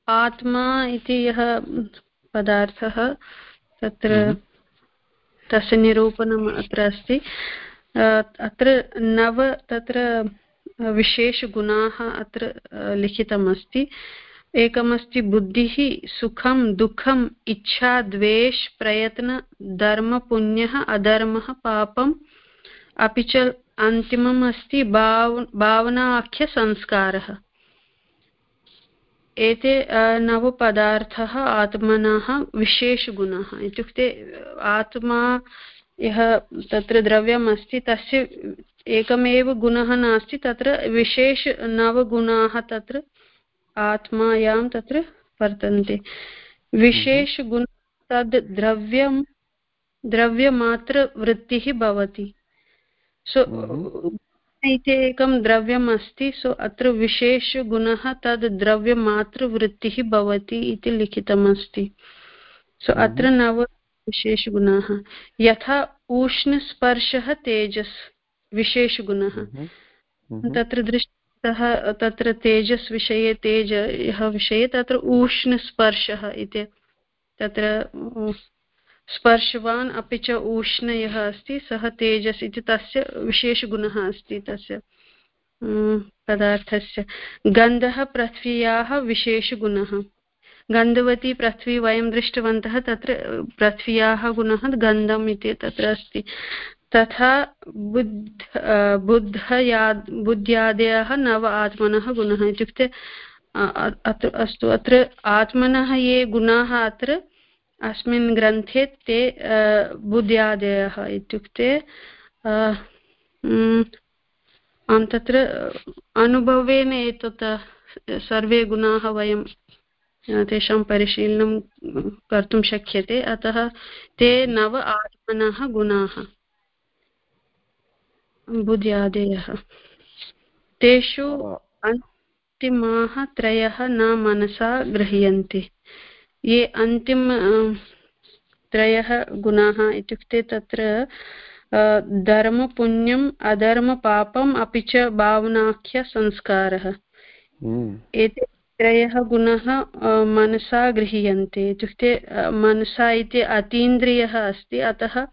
आत्मा इति यः पदार्थः तत्र हम्म। तस्य निरूपणम् अत्र अस्ति। अत्र नव तत्र विशेषगुणाः अत्र लिखितमस्ति। एकमस्ति बुद्धिः सुखं दुःखम् इच्छा द्वेष प्रयत्न धर्म पुण्यः अधर्मः पापम्। अपि च अन्तिमम् अस्ति भाव भावनाख्यसंस्कारः एते नवपदार्थः आत्मनः विशेषगुणः। इत्युक्ते आत्मा यः तत्र द्रव्यम् अस्ति तस्य एकमेव गुणः नास्ति, तत्र विशेष नवगुणाः तत्र आत्मायां तत्र वर्तन्ते। विशेषगुण तद् द्रव्यं, द्रव्यमात्रवृत्तिः भवति। सो इति एकं द्रव्यम् अस्ति सो अत्र विशेषगुणः तद् द्रव्यमात्रवृत्तिः भवति इति लिखितमस्ति। सो अत्र नव विशेषगुणाः। यथा उष्णस्पर्शः तेजस् विशेषगुणः। तत्र दृष्टः तत्र तेजस् विषये तेज विषये तत्र उष्णस्पर्शः इति। तत्र स्पर्शवान् अपि च उष्ण यः अस्ति, सः तेजस् इति तस्य विशेषगुणः अस्ति तस्य पदार्थस्य। गन्धः पृथ्व्याः विशेषगुणः। गन्धवती पृथ्वी वयं दृष्टवन्तः, तत्र पृथ्व्याः गुणः गन्धम् इति तत्र अस्ति। तथा बुद्ध बुद्धया बुद्ध्यादयः नव आत्मनः गुणः इत्युक्ते अस्तु। अत्र आत्मनः ये गुणाः, अत्र अस्मिन् ग्रन्थे ते बुद्ध्यादयः इत्युक्ते आं तत्र अनुभवेन एतत् सर्वे गुणाः वयं तेषां परिशीलनं कर्तुं शक्यते। अतः ते नव आत्मनः गुणाः। बुद्ध्यादयः। तेषु अन्तिमाः त्रयः न मनसा गृह्यन्ते। ये अन्तिम त्रयः गुणाः इत्युक्ते तत्र धर्मपुण्यम् अधर्मपापम् अपि च भावनाख्यसंस्कारः हम्म। एते त्रयः गुणः मनसा गृह्यन्ते इत्युक्ते मनसा इति अतीन्द्रियः अस्ति अतः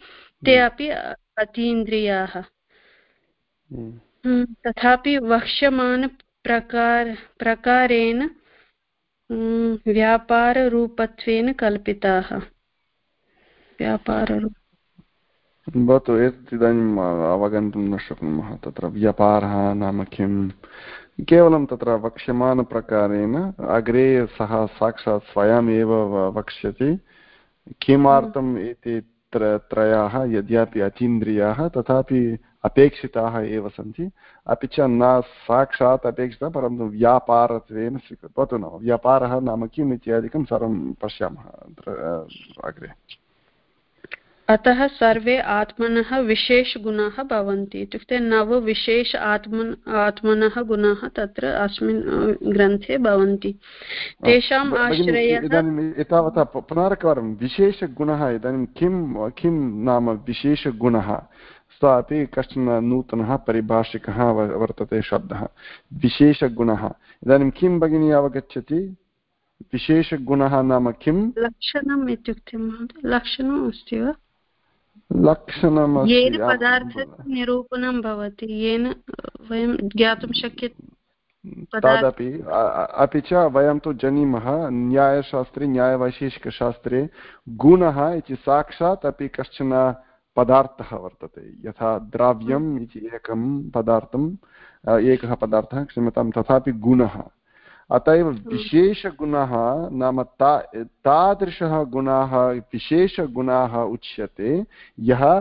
ते हम्म। अपि अतीन्द्रियाः हम्म। तथापि वक्ष्यमाणप्रकार प्रकारेण व्यापाररूपत्वेन कल्पिताः। व्यापाररूप भवतु एतत् इदानीम् अवगन्तुं न शक्नुमः। तत्र व्यापारः नाम किं? केवलं तत्र वक्ष्यमानप्रकारेण अग्रे सः साक्षात् स्वयमेव वक्ष्यति। किमर्थम् एते त्रयाः, यद्यपि अतीन्द्रियाः, तथापि अपेक्षिताः एव सन्ति। अपि च न साक्षात् अपेक्षितः परन्तु व्यापारत्वेन स्वीकृतं न व्यापारः नाम किम् इत्यादिकं सर्वं पश्यामः अग्रे। अतः सर्वे आत्मनः विशेषगुणाः भवन्ति। इत्युक्ते नव विशेष आत्मन आत्मनः गुणाः तत्र अस्मिन् ग्रन्थे भवन्ति। तेषाम् आश्रयः इदानीम् एतावता पुनरेकवारं विशेषगुणः इदानीं किं किं नाम विशेषगुणः? सः अपि कश्चन नूतनः परिभाषिकः वर्तते शब्दः। विशेषगुणः। इदानीं किं भगिनी अवगच्छति? विशेषगुणः नाम किं लक्षणम् इत्युक्ते महोदय लक्षणम् अस्ति वा? लक्षणम् येन पदार्थस्य निरूपणं भवति येन वयं ज्ञातुं शक्यते तदपि अपि च वयं तु जानीमः न्यायशास्त्रे न्यायवैशेषिकशास्त्रे गुणः इति साक्षात् अपि कश्चन पदार्थः वर्तते। यथा द्रव्यम् इति एकं पदार्थम् एकः पदार्थः क्षम्यतां तथापि गुणः। अत एव विशेषगुणः नाम ता तादृशः गुणाः विशेषगुणाः उच्यते। यः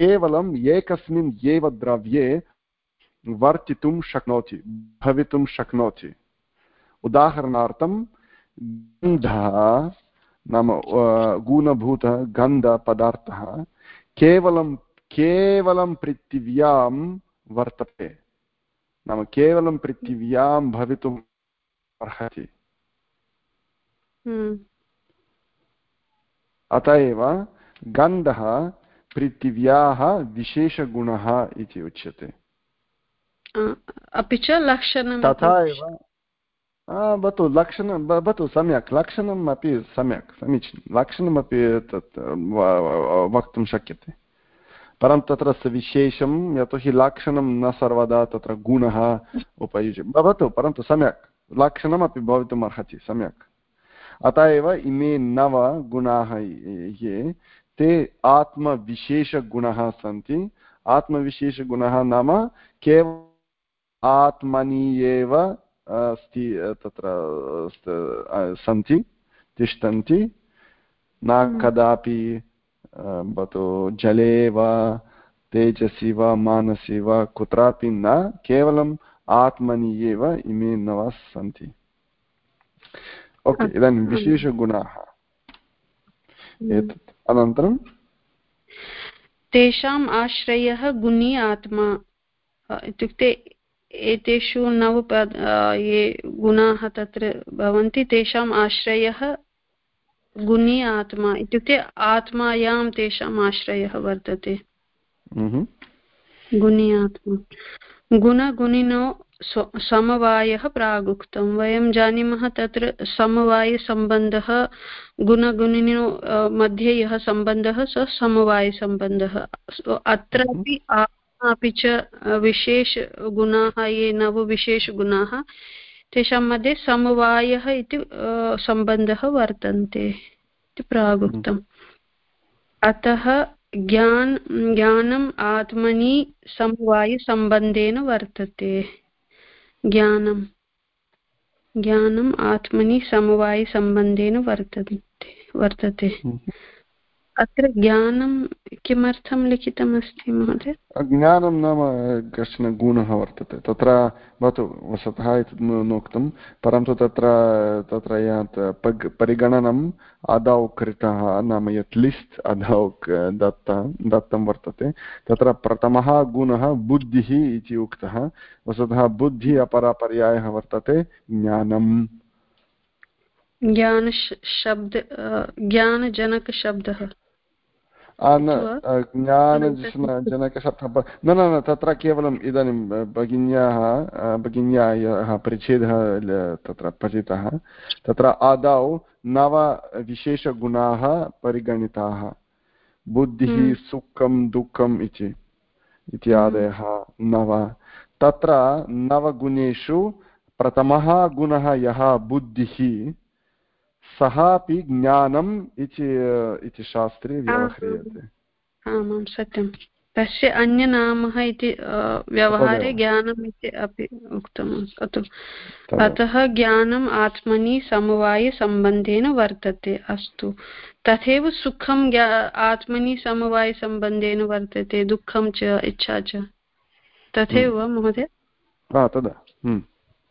केवलम् एकस्मिन् एव द्रव्ये वर्तितुं शक्नोति भवितुं शक्नोति। उदाहरणार्थं गन्धः नाम गुणभूतः गन्धपदार्थः केवलं केवलं पृथिव्यां वर्तते। नाम केवलं पृथिव्यां भवितुम् अर्हति। हम्म। अत एव गन्धः पृथिव्याः विशेषगुणः इति उच्यते। अपि च लक्षणं तथा एव भवतु लक्षणं भवतु सम्यक्, लक्षणम् अपि सम्यक्, समीचीनं। लक्षणमपि तत् वक्तुं शक्यते। परं तत्र विशेषं यतोहि लक्षणं न सर्वदा तत्र गुणः उपयुज्य, भवतु, परन्तु सम्यक् लक्षणमपि भवितुम् अर्हति, सम्यक्। अतः एव इमे नव गुणाः ये, ते आत्मविशेषगुणः सन्ति। आत्मविशेषगुणः नाम केवलं आत्मनि एव अस्ति तत्र सन्ति तिष्ठन्ति न। कदापि भवतु जले वा तेजसि वा मानसि वा कुत्रापि न केवलम् आत्मनि एव इमे न सन्ति ओके इदानीं विशेषगुणाः। एतत् अनन्तरं तेषाम् आश्रयः गुणी आत्मा इत्युक्ते एतेषु नव ये गुणाः तत्र भवन्ति तेषाम् आश्रयः गुणी आत्मा इत्युक्ते आत्मायां तेषाम् आश्रयः वर्तते। गुणी आत्मा। गुणगुणिनो समवायः प्रागुक्तं। वयं जानीमः तत्र समवायसम्बन्धः गुणगुणिनो मध्ये यः सम्बन्धः सः समवायसम्बन्धः। अत्रापि अपि च विशेषगुणाः ये नवविशेषगुणाः तेषां मध्ये समवायः इति सम्बन्धः वर्तन्ते इति प्रागुक्तम्। अतः ज्ञान, ज्ञानम्, आत्मनि समवायसम्बन्धेन वर्तते। ज्ञानं ज्ञानम्, आत्मनि समवायसम्बन्धेन वर्तते। वर्तते अत्र ज्ञानं किमर्थं लिखितमस्ति महोदय? ज्ञानं नाम कश्चन गुणः वर्तते। तत्र भवतु वस्तुतः एतत् नोक्तं। परन्तु तत्र तत्र यत् परिगणनम् आदौ कृतः नाम यत् लिस्ट् आदौ दत्त दत्तं वर्तते। तत्र प्रथमः गुणः बुद्धिः इति उक्तः। वस्तुतः बुद्धिः अपरपर्यायः वर्तते ज्ञानम्। ज्ञानशब्द ज्ञानजनकशब्दः। ज्ञानजनकशब्दः न न न तत्र केवलम् इदानीं भगिन्याः भगिन्याः परिच्छेदः तत्र पठितः तत्र आदौ नवविशेषगुणाः परिगणिताः बुद्धिः। सुखं दुःखम् इति इत्यादयः नव तत्र नवगुणेषु प्रथमः गुणः यः बुद्धिः सः अपि ज्ञानम् इति शास्त्रे व्यवह्रियते आमां सत्यं तस्य अन्यनामः इति व्यवहारे ज्ञानम् इति अपि उक्तम् अस्तु अतः ज्ञानम् आत्मनि समवायसम्बन्धेन वर्तते अस्तु तथैव सुखं आत्मनि समवायसम्बन्धेन वर्तते दुःखं च इच्छा च तथैव। महोदय तदा।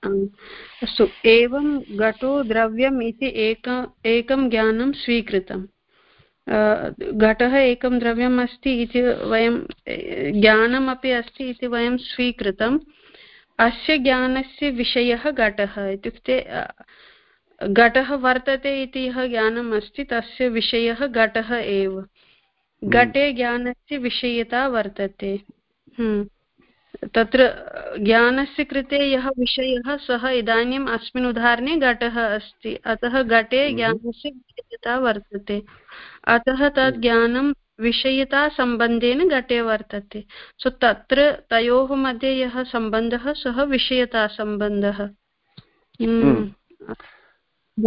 अस्तु। एवं घटो द्रव्यम् इति एक एकं ज्ञानं स्वीकृतं। घटः एकं द्रव्यम् अस्ति इति वयं ज्ञानमपि अस्ति इति वयं स्वीकृतम्। अस्य ज्ञानस्य विषयः घटः इत्युक्ते घटः वर्तते इति यः ज्ञानम् अस्ति तस्य विषयः घटः एव। घटे ज्ञानस्य विषयता वर्तते। हम्म। तत्र ज्ञानस्य कृते यः विषयः सः इदानीम् अस्मिन् उदाहरणे घटः अस्ति। अतः घटे हम्म। ज्ञानस्य विषयता वर्तते। अतः तद् ज्ञानं विषयतासम्बन्धेन घटे वर्तते। सो तत्र तयोः मध्ये यः सम्बन्धः सः विषयतासम्बन्धः। हम्म।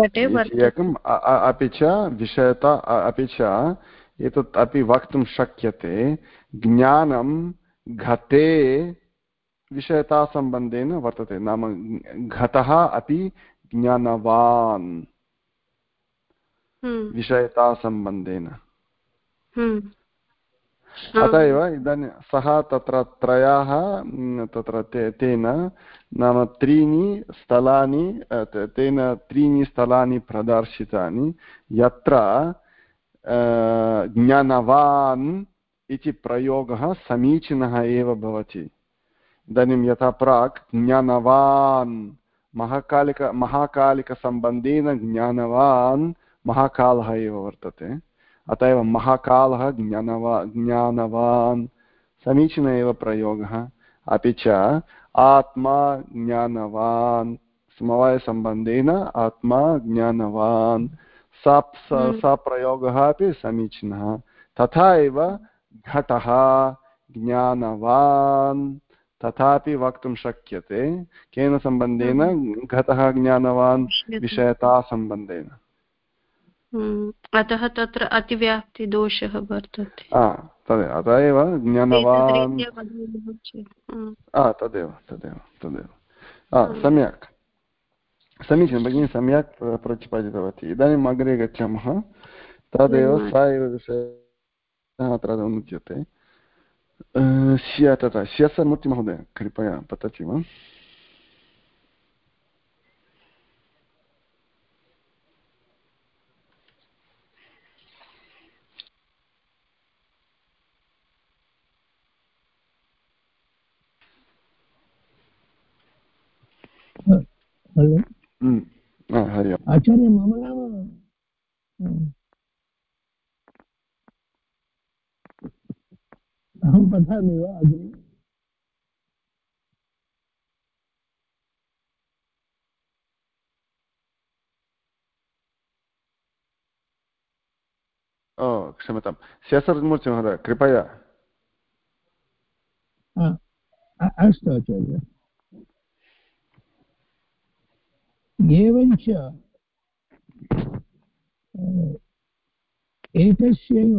घटे एकम् अपि च विषयता अपि च एतत् अपि वक्तुं शक्यते। ज्ञानं घटे विषयतासम्बन्धेन वर्तते नाम घटः अपि ज्ञानवान् हम्म। विषयतासम्बन्धेन हम्म। अत एव इदानीं सः तत्र त्रयः तत्र ते तेन नाम त्रीणि स्थलानि तेन त्रीणि स्थलानि प्रदर्शितानि यत्र ज्ञानवान् इति प्रयोगः समीचीनः एव भवति। इदानीं यथा प्राक् ज्ञानवान् महाकालिक महाकालिकसम्बन्धेन ज्ञानवान् महाकालः एव वर्तते। अत एव महाकालः ज्ञानवा ज्ञानवान् समीचीन एव प्रयोगः। अपि च आत्मा ज्ञानवान् समवायसम्बन्धेन आत्मा ज्ञानवान्। सा सा प्रयोगः अपि समीचीनः। तथा एव घटः ज्ञानवान्। तथापि वक्तुं शक्यते। केन सम्बन्धेन? घटः ज्ञानवान् विषयतासम्बन्धेन अतः तत्र अतिव्याप्तिदोषः वर्तते। तदेव। अतः एव ज्ञानवान्। तदेव तदेव तदेव। सम्यक्। समीचीनं भगिनी सम्यक् प्रतिपादितवती। इदानीम् अग्रे गच्छामः। तदेव स एव विषयः। अत्र अनुच्यते तथा श्यसमूर्तिमहोदय कृपया पतति वा हलो आचार्य मम नाम अहं पठामि वा अग्रे ओ क्षम्यतां। शेषर्मूर्ति महोदय कृपया। अस्तु आचार्य। एवञ्च एकस्यैव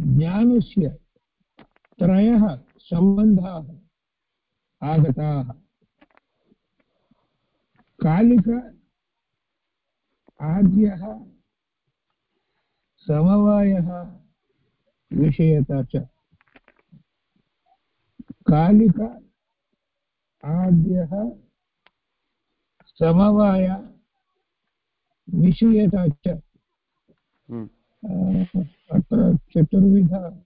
ज्ञानस्य त्रयः सम्बन्धाः आगताः। कालिक आद्यः समवायः विषयता च। कालिक आद्यः समवाय विषयता च। हम्म। अत्र चतुर्विध।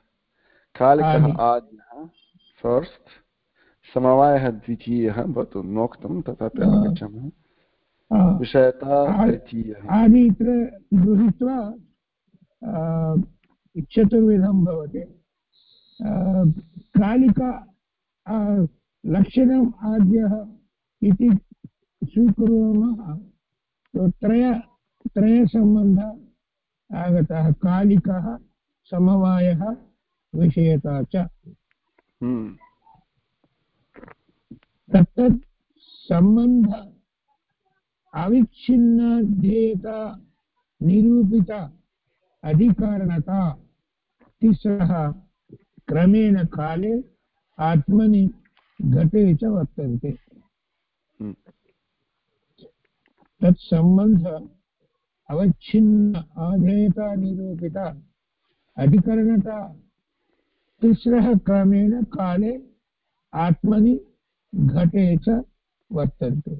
कालिकः आद्यः फस्ट् समवायः द्वितीयः भवतु नोक्तं तथापि अवगच्छामः विषयता तृतीयः। आदित्र गृहीत्वा चतुर्विधं भवति। कालिका लक्षणम् आद्यः इति स्वीकुर्मः तो त्रय त्रयसम्बन्धः आगतः। कालिकः समवायः विषयता च हम्म। तत्तत् सम्बन्ध अविच्छिन्नध्येयता निरूपिता अधिकारणता तिस्रः क्रमेण काले आत्मनि घटे च वर्तन्ते हम्म। तत्सम्बन्ध अवच्छिन्न आधेयता निरूपिता अधिकरणता तिस्रः क्रमेण काले आत्मनि घटे च वर्तन्ते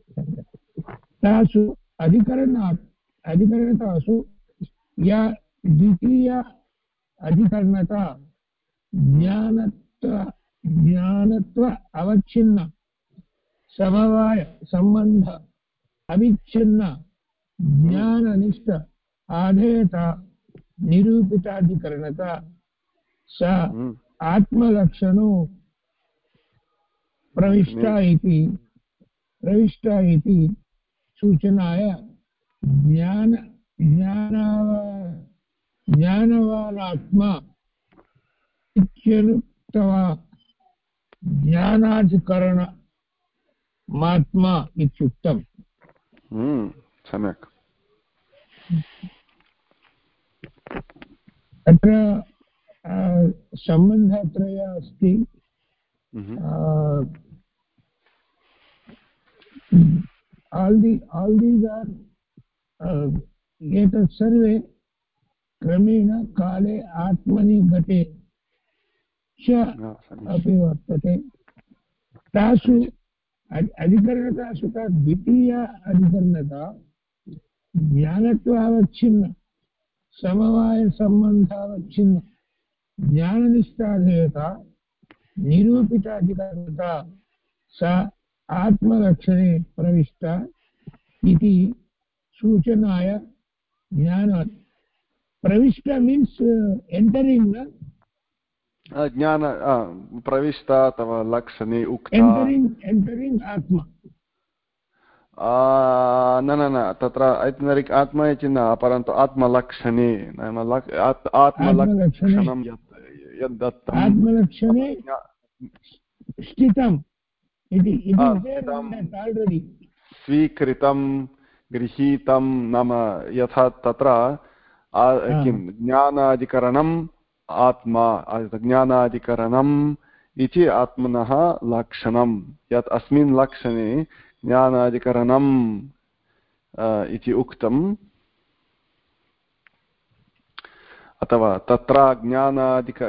तासु अधिकरणात् अधिकरणतासु या द्वितीया अधिकरणता ज्ञानत्व ज्ञानत्व अवच्छिन्न, समवाय सम्बन्ध अविच्छिन्न, ज्ञाननिष्ठ, आधेयता, निरूपिताधिकरणता स हम्म। आत्मलक्षणो प्रविष्टा इति प्रविष्टा इति सूचनाय। ज्ञान ज्ञानाव ज्ञानवानात्मा इत्यनुक्तवा ज्ञानाधिकरण मात्मा इत्युक्तम्। हम्म, सम्यक्। अत्र सम्बन्धत्रय अस्ति। All the all these are एतत् सर्वे क्रमेण काले आत्मनि घटे च अपि वर्तते। तासु अधिकरणतासु का द्वितीया अधिकरणता ज्ञानत्वावच्छिन्न समवायसम्बन्धावच्छिन्न। ज्ञाननिष्ठाधेयता निरूपिताधिकरणता सा आत्मलक्षणे प्रविष्टा इति सूचनाय ज्ञान प्रविष्ट मीन्स् एण्टरिङ्ग् न? ज्ञान प्रविष्टा अथवा लक्षणे उक्ता। एण्टरिङ्ग् आत्मा। न न न तत्र ऐतनरिक् आत्मा इति न परन्तु आत्मलक्षणे नाम आत्मलक्षणं। यत्। दत्तम् आत्मलक्षणे स्थितम्। स्वीकृतं गृहीतं नाम यथा तत्र किं? ज्ञानाधिकरणम् आत्मा ज्ञानाधिकरणम् इति आत्मनः लक्षणं यत् अस्मिन् लक्षणे ज्ञानाधिकरणम् इति उक्तम्। अथवा तत्र ज्ञानाधिक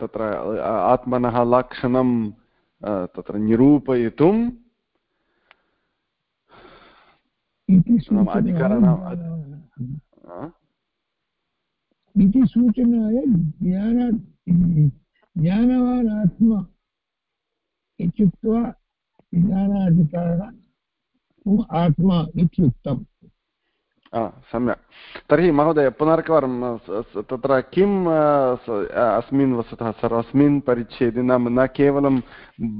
तत्र आत्मनः लक्षणं तत्र निरूपयितुं अधिकरणम् इति सूचनाय ज्ञान ज्ञानवान् आत्मा इत्युक्त्वा ज्ञानाधिकरण आत्मा इत्युक्तम्। सम्यक् तर्हि महोदय पुनरेकवारं तत्र किम् अस्मिन् वस्तुतः सर्वस्मिन् परिच्छेदे नाम न केवलं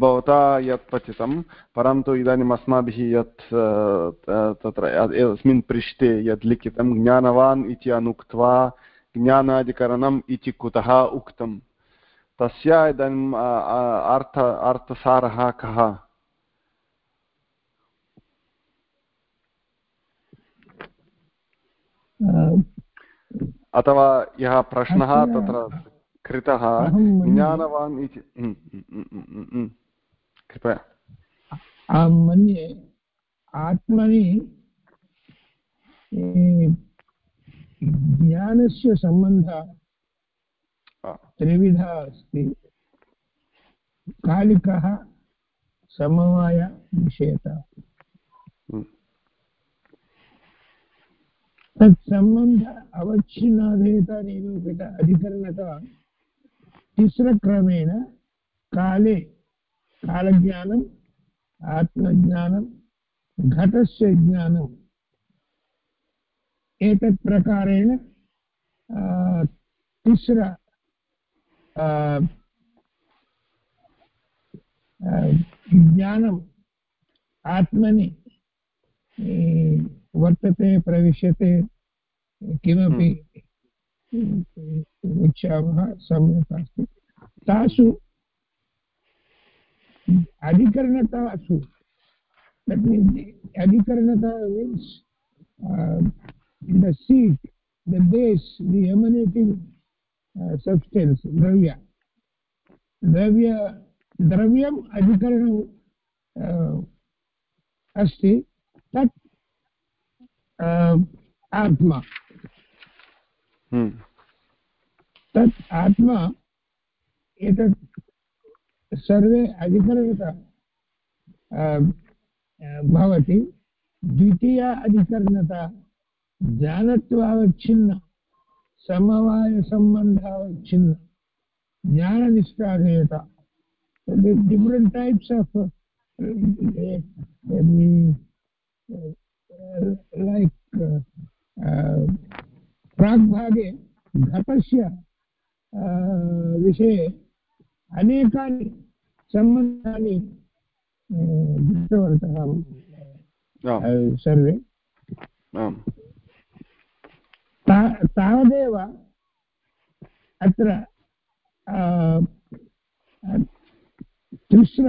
भवता यत् पठितं परन्तु इदानीम् अस्माभिः यत् तत्र अस्मिन् पृष्ठे यद् लिखितं ज्ञानवान् इति अनुक्त्वा ज्ञानाधिकरणम् इति कुतः उक्तं तस्य इदानीम् अर्थ अर्थसारः कः अथवा यः प्रश्नः तत्र कृतः ज्ञानवान् इति कृपया। अहं मन्ये आत्मनि ज्ञानस्य सम्बन्धः त्रिविधः अस्ति। कालिकः समवायविषयता। तत्सम्बन्ध अवच्छिन्नाधेयता निरूपित अधिकरणता। तिस्रक्रमेण काले, कालज्ञानम् आत्मज्ञानं घटस्य ज्ञानम्। एतत् प्रकारेण तिस्र ज्ञानम्, आत्मनि वर्तते प्रविश्यते किमपि इच्छामः सम्यक् अस्ति तासु अधिकरणतासु means uh, the seed the base the emanating uh, substance dravya dravya dravyam adhikaranam uh, अस्ति तत् आत्मा हम्म। तत् आत्मा एतत् सर्वे अधिकरणता भवति। द्वितीया अधिकरणता ज्ञानत्वावच्छिन्न समवायसम्बन्धावच्छिन्न ज्ञाननिष्ठाधेयता different types of uh, um, uh, like प्राग्भागे घटस्य विषये अनेकानि सम्बन्धानि दृष्टवन्तः सर्वे। तावदेव अत्र तिस्र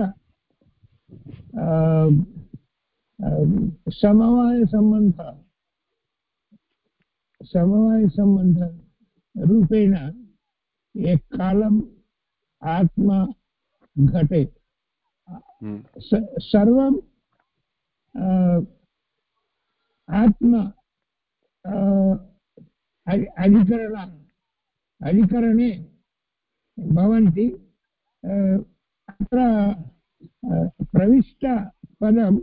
समवायसम्बन्ध। समवायसम्बन्धरूपेण एक कालम् आत्मा घटे हम्म। सर्वं आत्मा अधिकरण अधिकरणे भवन्ति अत्र प्रविष्टपदं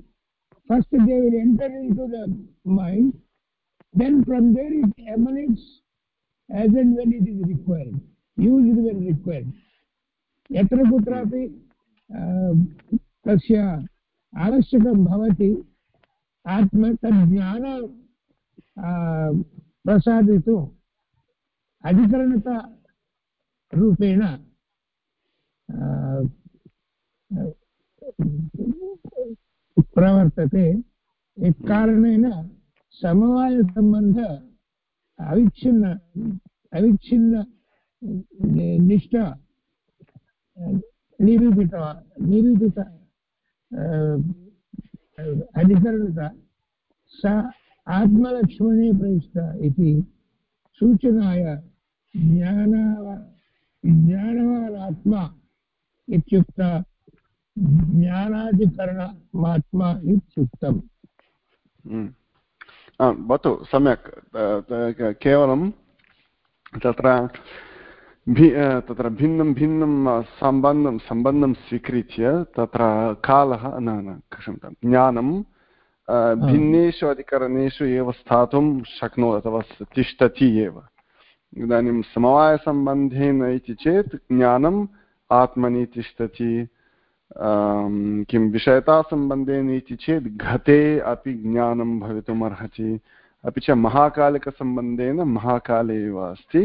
first they will enter into the mind then from there it emanates as and when it is required used when required यत्र कुत्रापि तस्य आवश्यकं भवति आत्म तज्ज्ञान प्रसादितुम् अधिकरणता रूपेण प्रवर्तते कारणेन समवायसम्बन्ध अविच्छिन्न अविच्छिन्न निष्ठा निरूपितवान् निरूपित अधिकरणता सा आत्मलक्ष्मणे प्रविष्टा इति सूचनाय ज्ञान ज्ञानवान् ज्ञानाधिकरणमात्मा इत्युक्तम् भवतु सम्यक् केवलं तत्र तत्र भिन्नं भिन्नं सम्बन्धं सम्बन्धं स्वीकृत्य तत्र कालः न न क्षम्यतां ज्ञानं भिन्नेषु अधिकरणेषु एव स्थातुं शक्नो अथवा तिष्ठति एव इदानीं समवायसम्बन्धेन इति चेत् ज्ञानम् आत्मनि तिष्ठति किं विषयतासम्बन्धेन इति चेत् घते अपि ज्ञानं भवितुम् अर्हति अपि च महाकालिकसम्बन्धेन महाकाले एव अस्ति।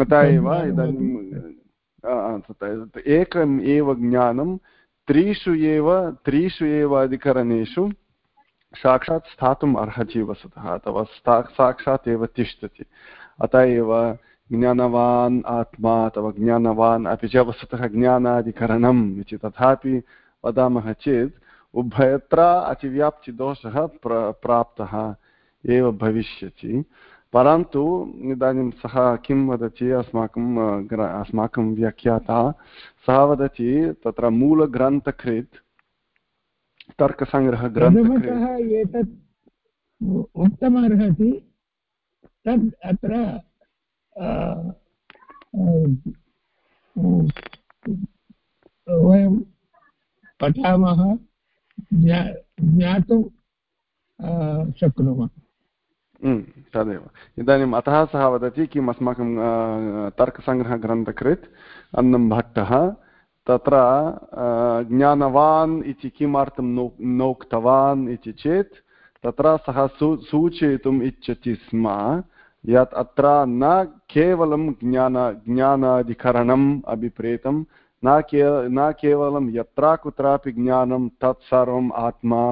अतः एव इदानीं एकम् एव ज्ञानं त्रिषु एव त्रिषु एव अधिकरणेषु साक्षात् स्थातुम् अर्हति वस्तुतः अथवा साक्षात् एव तिष्ठति। अत एव ज्ञानवान् आत्मा अथवा ज्ञानवान् अपि च वस्तुतः ज्ञानाधिकरणम् इति तथापि वदामः चेत् उभयत्र अतिव्याप्तिदोषः प्र, प्राप्तः एव भविष्यति। परन्तु इदानीं सः किं वदति, अस्माकं अस्माकं व्याख्याता सः वदति तत्र मूलग्रन्थकृत्, तर्कसङ्ग्रहग्रन्थकृत्। एतत् उक्तमर्हति तद् अत्र वयं पठामः ज्ञातुं शक्नुमः। तदेव। इदानीम् अतः सः वदति, किम् अस्माकं तर्कसङ्ग्रहग्रन्थकृत्, अन्नं भट्टः, तत्र ज्ञानवान् इति किमर्थं नो नोक्तवान् इति चेत्, तत्र सः सू, सूचयितुम् इच्छति स्म। यत् अत्र न केवलं ज्ञान ज्ञानाधिकरणम् अभिप्रेतं न के न केवलं यत्र कुत्रापि ज्ञानं तत्सर्वम् आत्मा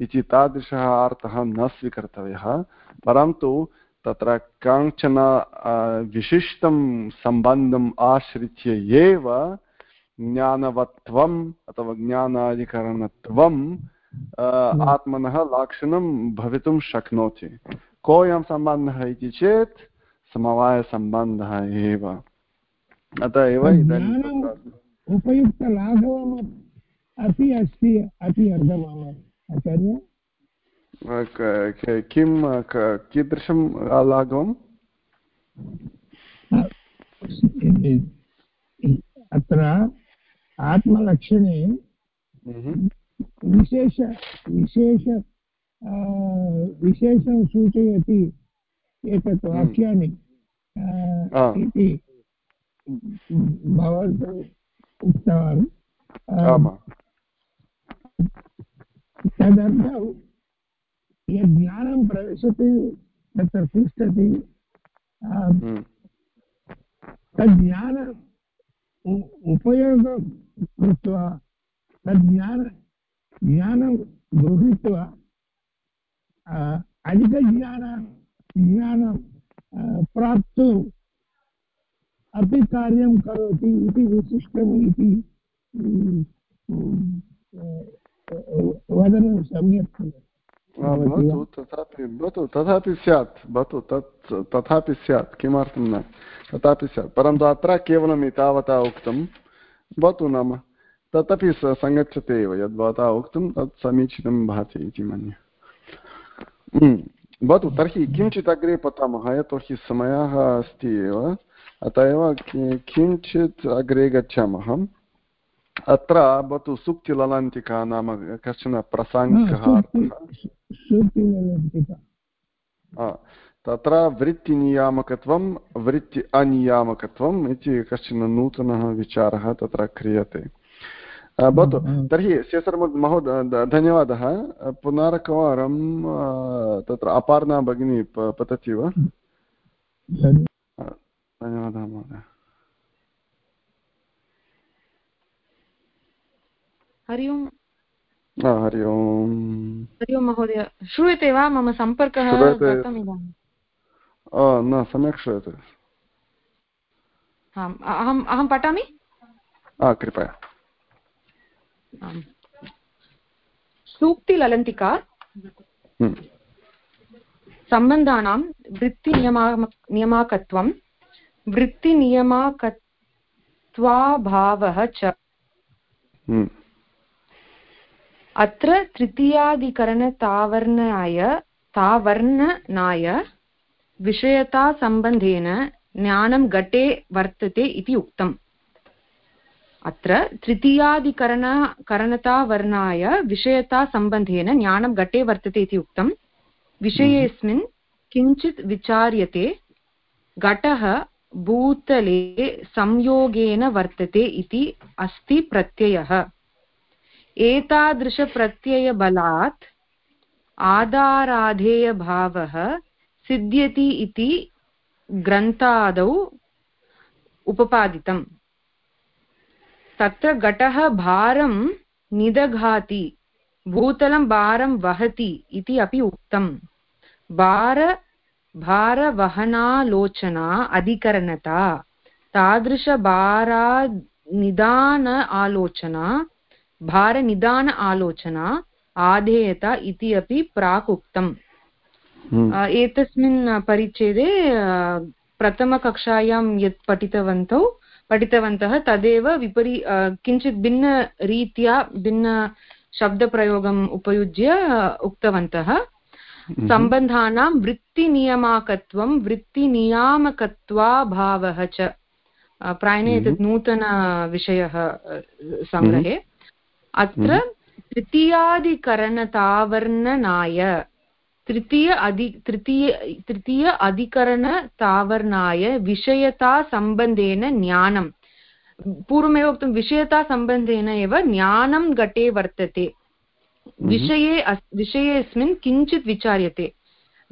इति तादृशः अर्थः न स्वीकर्तव्यः परन्तु तत्र काञ्चन विशिष्टं सम्बन्धम् आश्रित्य एव ज्ञानवत्वम् अथवा ज्ञानाधिकरणत्वम् हम्म। आत्मनः लक्षणं भवितुं शक्नोति कोऽयं सम्बन्धः इति चेत् समवायसम्बन्धः एव। अतः एव इदानीम् उपयुक्तलाघवम् अपि अस्ति अपि आचार्य। किं कीदृशं लाघवम्? अत्र आत्मलक्षणे विशेष विशेष विशेषं सूचयति एतत् वाक्यानि इति भवन्तः उक्तवान् तदर्थं यद् ज्ञानं प्रविशति तत्र तिष्ठति तद् ज्ञान उपयोगं कृत्वा तद् ज्ञान ज्ञानं गृहीत्वा अधिकज्ञान ज्ञानं प्राप्तुम् अपि कार्यं करोति इति विशिष्टम् इति वदनं सम्यक् भवतु तथापि भवतु तथापि स्यात् भवतु तत् तथापि स्यात् किमर्थं न तथापि स्यात् परन्तु अत्र एतावता उक्तं भवतु नाम तदपि सङ्गच्छते एव उक्तं तत् समीचीनं भाति इति मन्ये भवतु तर्हि किञ्चित् अग्रे पठामः यतोहि समयः अस्ति एव अतः एव किञ्चित् अग्रे गच्छामः अत्र भवतु सुक्तिललान्तिका नाम कश्चन प्रसाङ्गः तत्र वृत्तिनियामकत्वं वृत्ति अनियामकत्वम् इति कश्चन नूतनः विचारः तत्र क्रियते भवतु तर्हि शेषर् महोदय धन्यवादः पुनरेकवारं तत्र अपार्णा भगिनी पतति वा धन्यवादः महोदय हरि ओम् हरि ओम् हरि ओम् महोदय श्रूयते वा मम सम्पर्कः न सम्यक् श्रूयते आम् अहम् अहं पठामि कृपया सूक्तिललन्तिका हम्म। सम्बन्धानां वृत्तिनियमा नियमाकत्वं वृत्तिनियमाकत्वाभावः च हम्म। अत्र तृतीयाधिकरणतावर्णाय तावर्णनाय विषयतासम्बन्धेन ज्ञानं घटे वर्तते इति उक्तम् अत्र तृतीयादिकरण करणतावर्णाय विषयतासम्बन्धेन ज्ञानं घटे वर्तते इति उक्तं। विषयेऽस्मिन् किञ्चित् विचार्यते घटः भूतले संयोगेन वर्तते इति अस्ति प्रत्ययः। एतादृशप्रत्ययबलात् आधाराधेयभावः सिद्ध्यति इति ग्रन्थादौ उपपादितम्। तत्र घटः भारं निदघाति भूतलं भारं वहति इति अपि उक्तम् भार भारवहनालोचना अधिकरणता तादृशभारानिदान आलोचना भारनिदान आलोचना आधेयता इति अपि प्राक् उक्तम् हम्म। एतस्मिन् परिच्छेदे प्रथमकक्षायां यत् पठितवन्तौ पठितवन्तः तदेव विपरी किञ्चित् भिन्नरीत्या भिन्नशब्दप्रयोगम् उपयुज्य उक्तवन्तः हम्म। सम्बन्धानां वृत्तिनियमाकत्वं वृत्तिनियामकत्वाभावः च प्रायेण हम्म। एतत् नूतनविषयः सङ्ग्रहे हम्म। अत्र तृतीयादिकरणतावर्णनाय तृतीय अधि तृतीय तृतीय अधिकरणतावर्णाय विषयतासम्बन्धेन ज्ञानं पूर्वमेव उक्तं विषयतासम्बन्धेन एव ज्ञानं घटे वर्तते। हम्म। विषये विषयेऽस्मिन् किञ्चित् विचार्यते।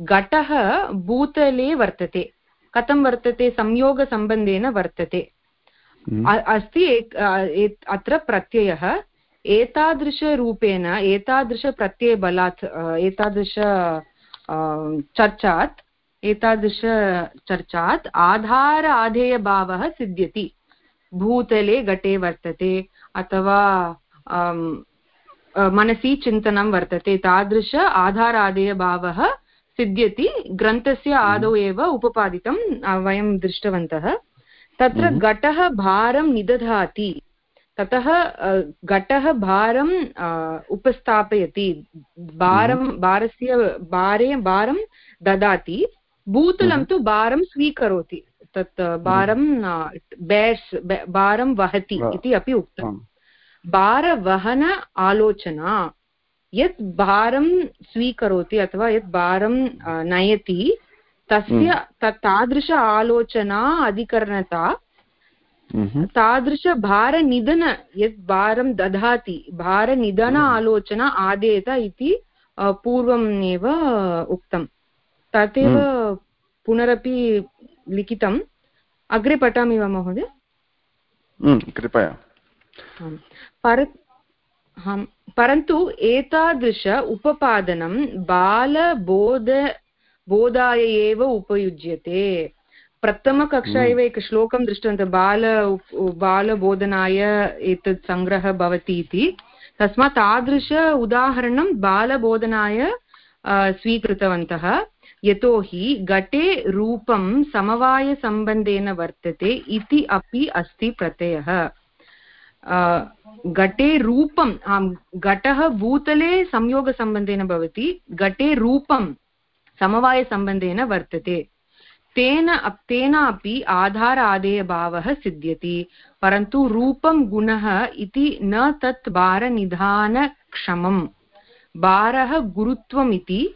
घटः भूतले वर्तते। कथं वर्तते? संयोगसम्बन्धेन वर्तते। हम्म। अस्ति अत्र प्रत्ययः। एतादृशरूपेण एतादृशप्रत्ययबलात् एतादृश चर्चात् एतादृशचर्चात् आधार आधेयभावः सिद्ध्यति भूतले घटे वर्तते अथवा मनसि चिन्तनं वर्तते तादृश आधारादेयभावः सिद्ध्यति ग्रन्थस्य हम्म। आदौ एव उपपादितं वयं दृष्टवन्तः तत्र हम्म। घटः भारं निदधाति ततः घटः भारम् उपस्थापयति। भारं हम्म। भारस्य भारे भारं ददाति। भूतलं हम्म। तु भारं स्वीकरोति। तत् भारं बेर्स् भारं वहति इति अपि उक्तं। भारवहन आलोचना यत् भारं स्वीकरोति अथवा यत् भारं नयति तस्य तादृश आलोचना अधिकरणता तादृशभारनिधन यत् भारं ददाति भारनिधन आलोचना आदेत इति पूर्वम् एव उक्तं तदेव पुनरपि लिखितम्। अग्रे पठामि वा महोदय? कृपया। पर परन्तु एतादृश उपपादनं बालबोध बोधाय एव उपयुज्यते। प्रथमकक्षा एव एकश्लोकं दृष्टवन्तः बाल बालबोधनाय एतत् सङ्ग्रहः भवति इति। तस्मात् तादृश उदाहरणं बालबोधनाय स्वीकृतवन्तः। यतोहि घटे रूपं समवायसम्बन्धेन वर्तते इति अपि अस्ति प्रत्ययः। घटे रूपम् आम् घटः भूतले संयोगसम्बन्धेन भवति घटे रूपं समवायसम्बन्धेन वर्तते। तेन तेनापि आधार आदेयभावः सिद्ध्यति परन्तु रूपं गुणः इति न तत् भारनिधानक्षमम्। भारः गुरुत्वमिति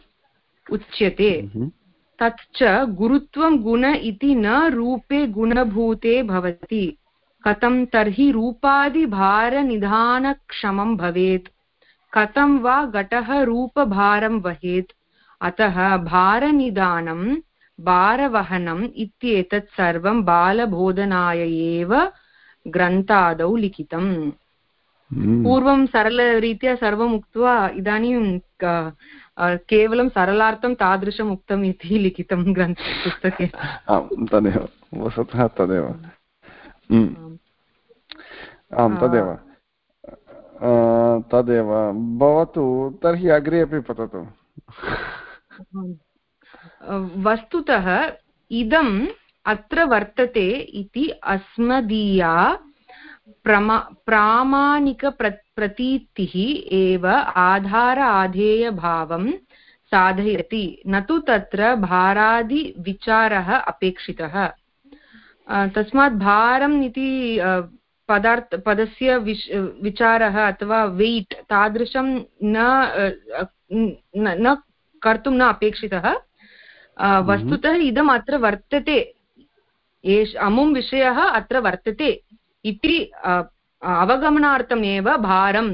उच्यते। हम्म। तच्च गुरुत्वं गुण इति न रूपे गुणभूते भवति। कथं तर्हि रूपादिभारनिधानक्षमं भवेत्? कथं वा घटः रूपभारं वहेत्? अतः भारनिदानं भारवहनम् इत्येतत् सर्वं बालबोधनाय एव ग्रन्थादौ लिखितम्। हम्म। पूर्वं सरलरीत्या सर्वम् उक्त्वा इदानीं केवलं सरलार्थं तादृशम् उक्तम् इति लिखितं ग्रन्थ पुस्तके तदेव। वस्तुतः तदेव। हम्म। आम्। तदेव। तदेव। भवतु तर्हि अग्रे अपि पततु। वस्तुतः इदम् अत्र वर्तते इति अस्मदीया प्रमा प्रामाणिकप्र प्रतीतिः एव आधार आधेयभावं साधयति, न तु तत्र भारादिविचारः अपेक्षितः तस्मात् भारम् इति पदार्थ, पदस्य विश् विचारः अथवा वेय्ट् तादृशं न न कर्तुं न अपेक्षितः। वस्तुतः इदम् अत्र वर्तते। एष अमुं विषयः अत्र वर्तते। इति अवगमनार्थमेव भारं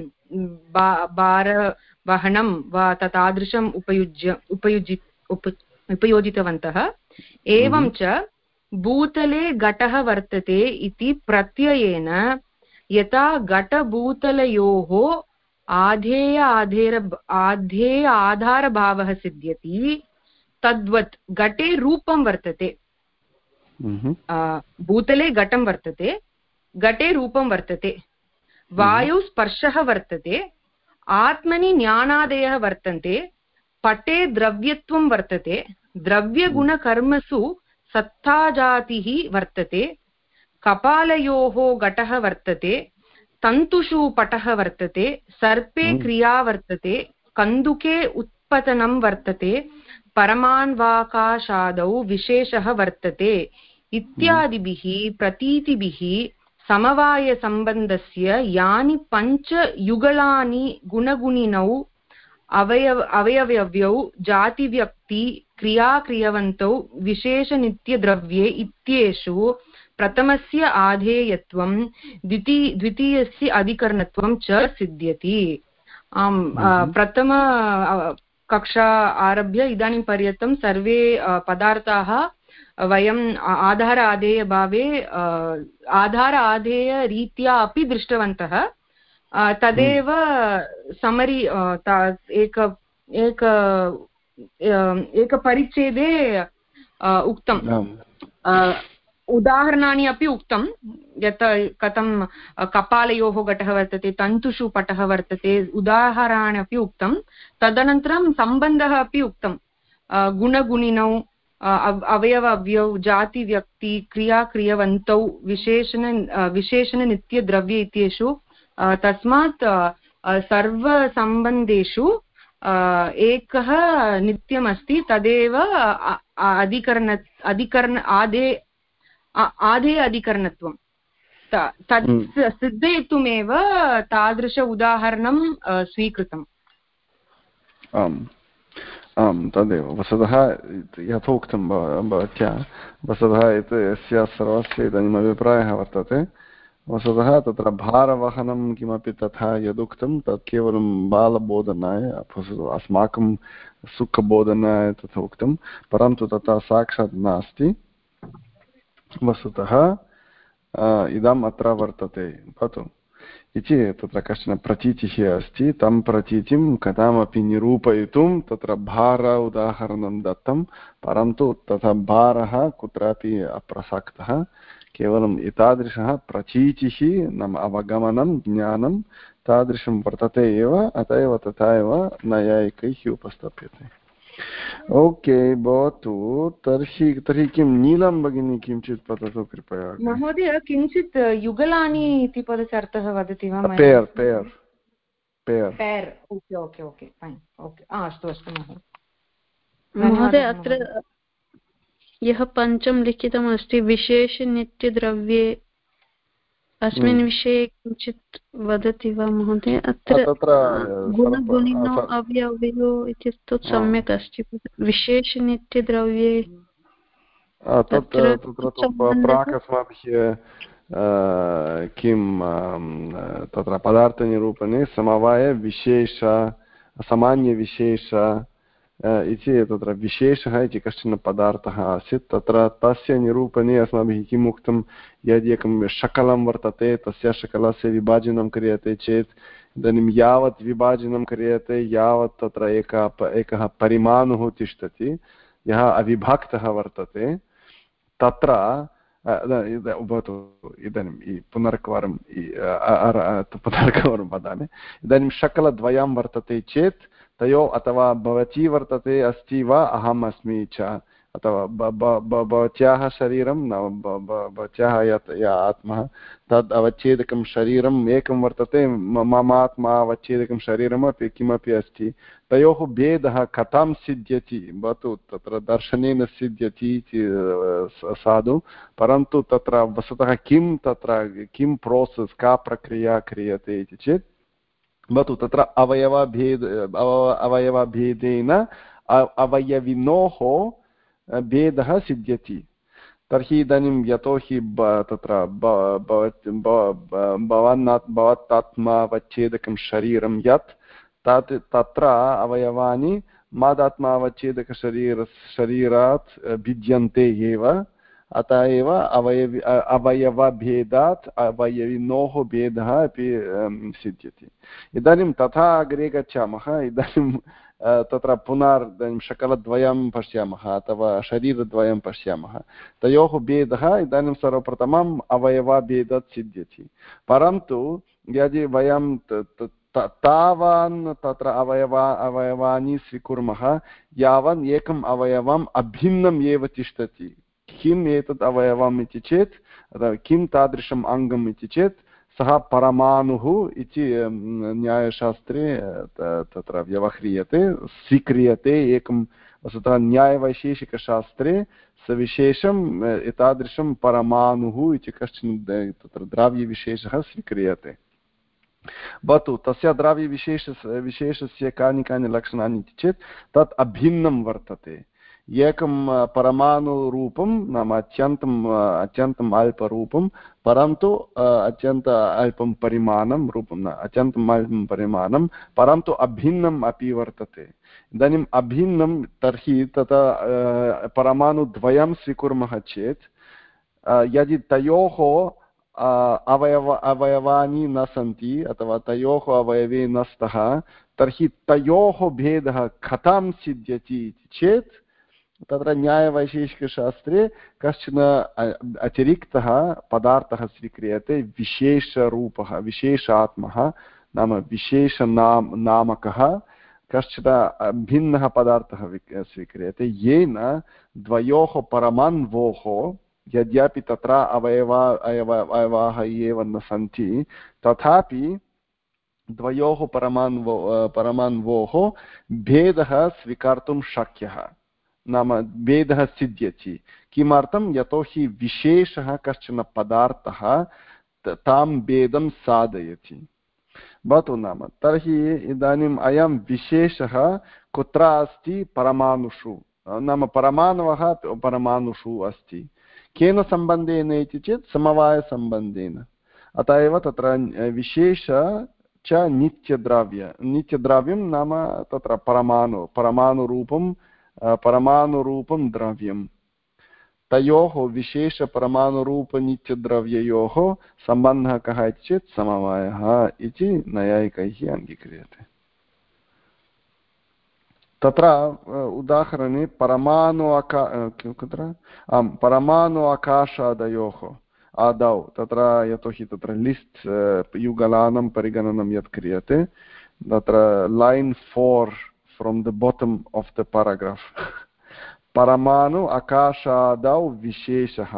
भारवहनं वा तादृशम् उपयुज्य उपयुजि उप उपयोजितवन्तः। एवं हम्म। च भूतले घटः वर्तते इति प्रत्ययेन यथा घटभूतलयोः आधेय आधेर आधेय आधारभावः सिद्ध्यति। तद्वत् घटे रूपं वर्तते हम्म। भूतले घटं वर्तते घटे रूपं वर्तते हम्म। वायौ स्पर्शः वर्तते आत्मनि ज्ञानादयः वर्तन्ते पटे द्रव्यत्वं वर्तते द्रव्यगुणकर्मसु सत्ताजातिः वर्तते कपालयोः घटः वर्तते तन्तुषु पटः वर्तते सर्पे हम्म। क्रिया वर्तते कन्दुके उत्पतनं वर्तते परमान्वाकाशादौ विशेषः वर्तते। इत्यादिभिः प्रतीतिभिः समवायसम्बन्धस्य यानि पञ्चयुगलानि गुणगुणिनौ अवयव अवयवव्यौ जातिव्यक्ति क्रियाक्रियवन्तौ विशेषनित्यद्रव्ये इत्येषु प्रथमस्य आधेयत्वं द्विती द्वितीयस्य अधिकरणत्वं च सिद्ध्यति। आम् हम्म। प्रथम कक्षा आरभ्य इदानीं पर्यन्तं सर्वे पदार्थाः वयम् आधार आधेयभावे आधार आधेयरीत्या अपि दृष्टवन्तः। तदेव समरि एक एक एकपरिच्छेदे उक्तम्। उदाहरणानि अपि उक्तं, यत् कथं कपालयोः घटः वर्तते, तन्तुषु पटः वर्तते उदाहरणानि अपि उक्तं। तदनन्तरं सम्बन्धः अपि उक्तं। गुणगुणिनौ अवयव, अव्यौ जातिव्यक्ति क्रियाक्रियवन्तौ विशेषण विशेषणनित्यद्रव्य इत्येषु तस्मात् सर्वसम्बन्धेषु एकः नित्यमस्ति, तदेव अधिकरण अधिकरण, आदे आधे अधिकरणत्वं। तत् हम्म। सिद्धयितुमेव तादृश उदाहरणं स्वीकृतम्। आम्। आम् तदेव। वस्तुतः यथोक्तं भवत्या। वस्तुतः यत् यस्य सर्वस्य इदानीम् अभिप्रायः वर्तते। वस्तुतः तत्र भारवहनं किमपि तथा यदुक्तं तत् केवलं बालबोधनाय अस्माकं सुखबोधनाय तथा उक्तं परन्तु तथा साक्षात् नास्ति। वस्तुतः इदम् अत्र वर्तते। भवतु। इति तत्र कश्चन प्रतीतिः अस्ति। तं प्रतीतिं कथमपि निरूपयितुं तत्र भार उदाहरणं दत्तं, परन्तु तथा भारः कुत्रापि अप्रसक्तः। केवलम् एतादृशः प्रतीतिः, नाम अवगमनं, ज्ञानं तादृशं वर्तते एव, अत एव तथा एव नैयायिकैः उपस्थाप्यते। ओके भवतु तर्हि तर्हि किं नीलं भगिनी किञ्चित् वदतु कृपया महोदय किञ्चित् युगलानि इति पदस्य अर्थः वदति वा pair pair pair pair okay okay okay fine okay अस्तु अस्तु महोदय। अत्र यः पञ्चम लिखितमस्ति विशेषनित्यद्रव्ये अस्मिन् हम्म। विषये किञ्चित् वदति वा महोदय? अत्र गुणगुणिनो अवयवयो इत्युक्तौ सम्यक् अस्ति। विशेषनित्यद्रव्ये प्राक् अस्माभिः किं तत्र पदार्थनिरूपणे समवायविशेष सामान्यविशेष इति तत्र विशेषः इति कश्चन पदार्थः आसीत् तत्र तस्य निरूपणे अस्माभिः किम् उक्तं यदि एकं शकलं वर्तते तस्य शकलस्य विभाजनं क्रियते चेत् इदानीं यावत् विभाजनं क्रियते यावत् तत्र एकः एकः परिमाणुः तिष्ठति यः अविभक्तः वर्तते तत्र भवतु इदानीं पुनरेकवारं पुनरेकवारं वदामि इदानीं शकलद्वयं वर्तते चेत् तयो अथवा भवती वर्तते अस्ति वा अहम् अस्मि च। अथवा भवत्याः शरीरं भवत्याः यत्, या आत्मा, तद् अवच्छेदकं शरीरम् एकं वर्तते मम आत्मा अवच्छेदकं शरीरमपि किमपि अस्ति। तयोः भेदः कथं सिद्ध्यति? भवतु, तत्र दर्शनेन सिद्ध्यति इति साधु। परन्तु तत्र वस्तुतः किं तत्र, किं प्रोसेस्, का प्रक्रिया क्रियते इति चेत् भवतु तत्र अवयवभेद अवयवभेदेन अवयविनोः भेदः सिद्ध्यति। तर्हि इदानीं यतोहि तत्र भवन् भवतात्मावच्छेदकं शरीरं यत्, तत्, तत्र अवयवानि मदात्मावच्छेदकशरीर शरीरात् भिद्यन्ते एव। अत एव अवयवि अवयवभेदात् अवयविनोः भेदः अपि सिद्ध्यति। इदानीं तथा अग्रे गच्छामः, इदानीं तत्र पुनर्, इदानीं शकलद्वयं पश्यामः अथवा शरीरद्वयं पश्यामः। तयोः भेदः इदानीं सर्वप्रथमम् अवयवभेदात् सिद्ध्यति। परन्तु यदि वयं तावान् तत्र अवयवा अवयवानि स्वीकुर्मः, यावन् एकम् अवयवम् अभिन्नम् एव तिष्ठति। किम् एतत् अवयवम् इति चेत् किं तादृशम् अङ्गम् इति चेत् सः परमाणुः इति न्यायशास्त्रे तत्र व्यवह्रियते स्वीक्रियते एकं वस्तुतः न्यायवैशेषिकशास्त्रे सविशेषम् एतादृशं परमाणुः इति कश्चन तत्र द्राव्यविशेषः स्वीक्रियते भवतु तस्य द्राव्यविशेष विशेषस्य कानि कानि लक्षणानि इति चेत् तत् अभिन्नं वर्तते एकं परमाणुरूपं नाम अत्यन्तम् अत्यन्तम् अल्परूपं परन्तु अत्यन्त अल्पं परिमाणं रूपं न अत्यन्तम् अल्पं परिमाणं परन्तु अभिन्नम् अपि वर्तते इदानीम् अभिन्नं तर्हि तथा परमाणुद्वयं स्वीकुर्मः चेत् यदि तयोः अवयव अवयवानि न सन्ति अथवा तयोः अवयवे न स्तः तर्हि तयोः भेदः कथं सिद्ध्यति चेत् तत्र न्यायवैशेषिकशास्त्रे कश्चन अतिरिक्तः पदार्थः स्वीक्रियते, विशेषरूपः, विशेषात्मः, नाम विशेषनाम, नामकः, कश्चन भिन्नः पदार्थः स्वीक्रियते। येन द्वयोः परमान्वोः, यद्यपि तत्र अवयवा अवयवाः एव न सन्ति, तथापि द्वयोः परमान्वो परमान्वोः भेदः स्वीकर्तुं शक्यः। नाम भेदः सिद्ध्यति। किमर्थं? यतोहि विशेषः कश्चन पदार्थः तां भेदं साधयति। भवतु नाम, तर्हि इदानीम् अयं विशेषः कुत्र अस्ति? परमाणुषु। नाम परमाणवः परमाणुषु अस्ति। केन सम्बन्धेन इति चेत् समवायसम्बन्धेन। अत एव तत्र विशेष च नित्यद्रव्य। नित्यद्रव्यं नाम तत्र परमाणु, परमाणुरूपं परमाणुरूपं द्रव्यं तयोः विशेषपरमाणुरूपनित्यद्रव्ययोः सम्बन्धः कः इति चेत् समवायः इति नैयायिकैः अङ्गीक्रियते तत्र उदाहरणे परमाणु अका कुत्र आम् परमाणु आकाशादयोः आदौ तत्र यतोहि तत्र लिस्ट् युगलानां परिगणनं यत् क्रियते तत्र line four the bottom of the paragraph परमाणु आकाशादौ विशेषः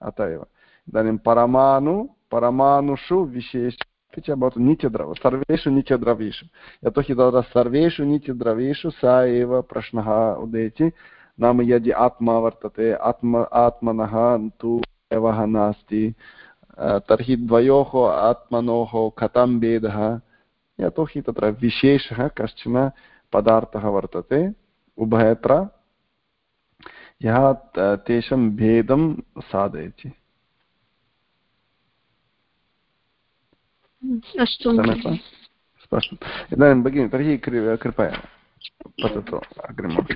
अत एव इदानीं परमाणु परमाणुषु विशेष अपि च भवतु नित्यद्रव सर्वेषु नित्यद्रव्येषु यतोहि तत्र सर्वेषु नित्यद्रव्येषु स एव प्रश्नः उदेति नाम यदि आत्मा वर्तते आत्म आत्मनः तु एवः नास्ति तर्हि द्वयोः आत्मनोः कथं भेदः यतोहि तत्र पदार्थः वर्तते उभयत्र यः तेषां भेदं साधयति। स्पष्टम्। इदानीं भगिनि तर्हि कृपया पठतु अग्रिमम्।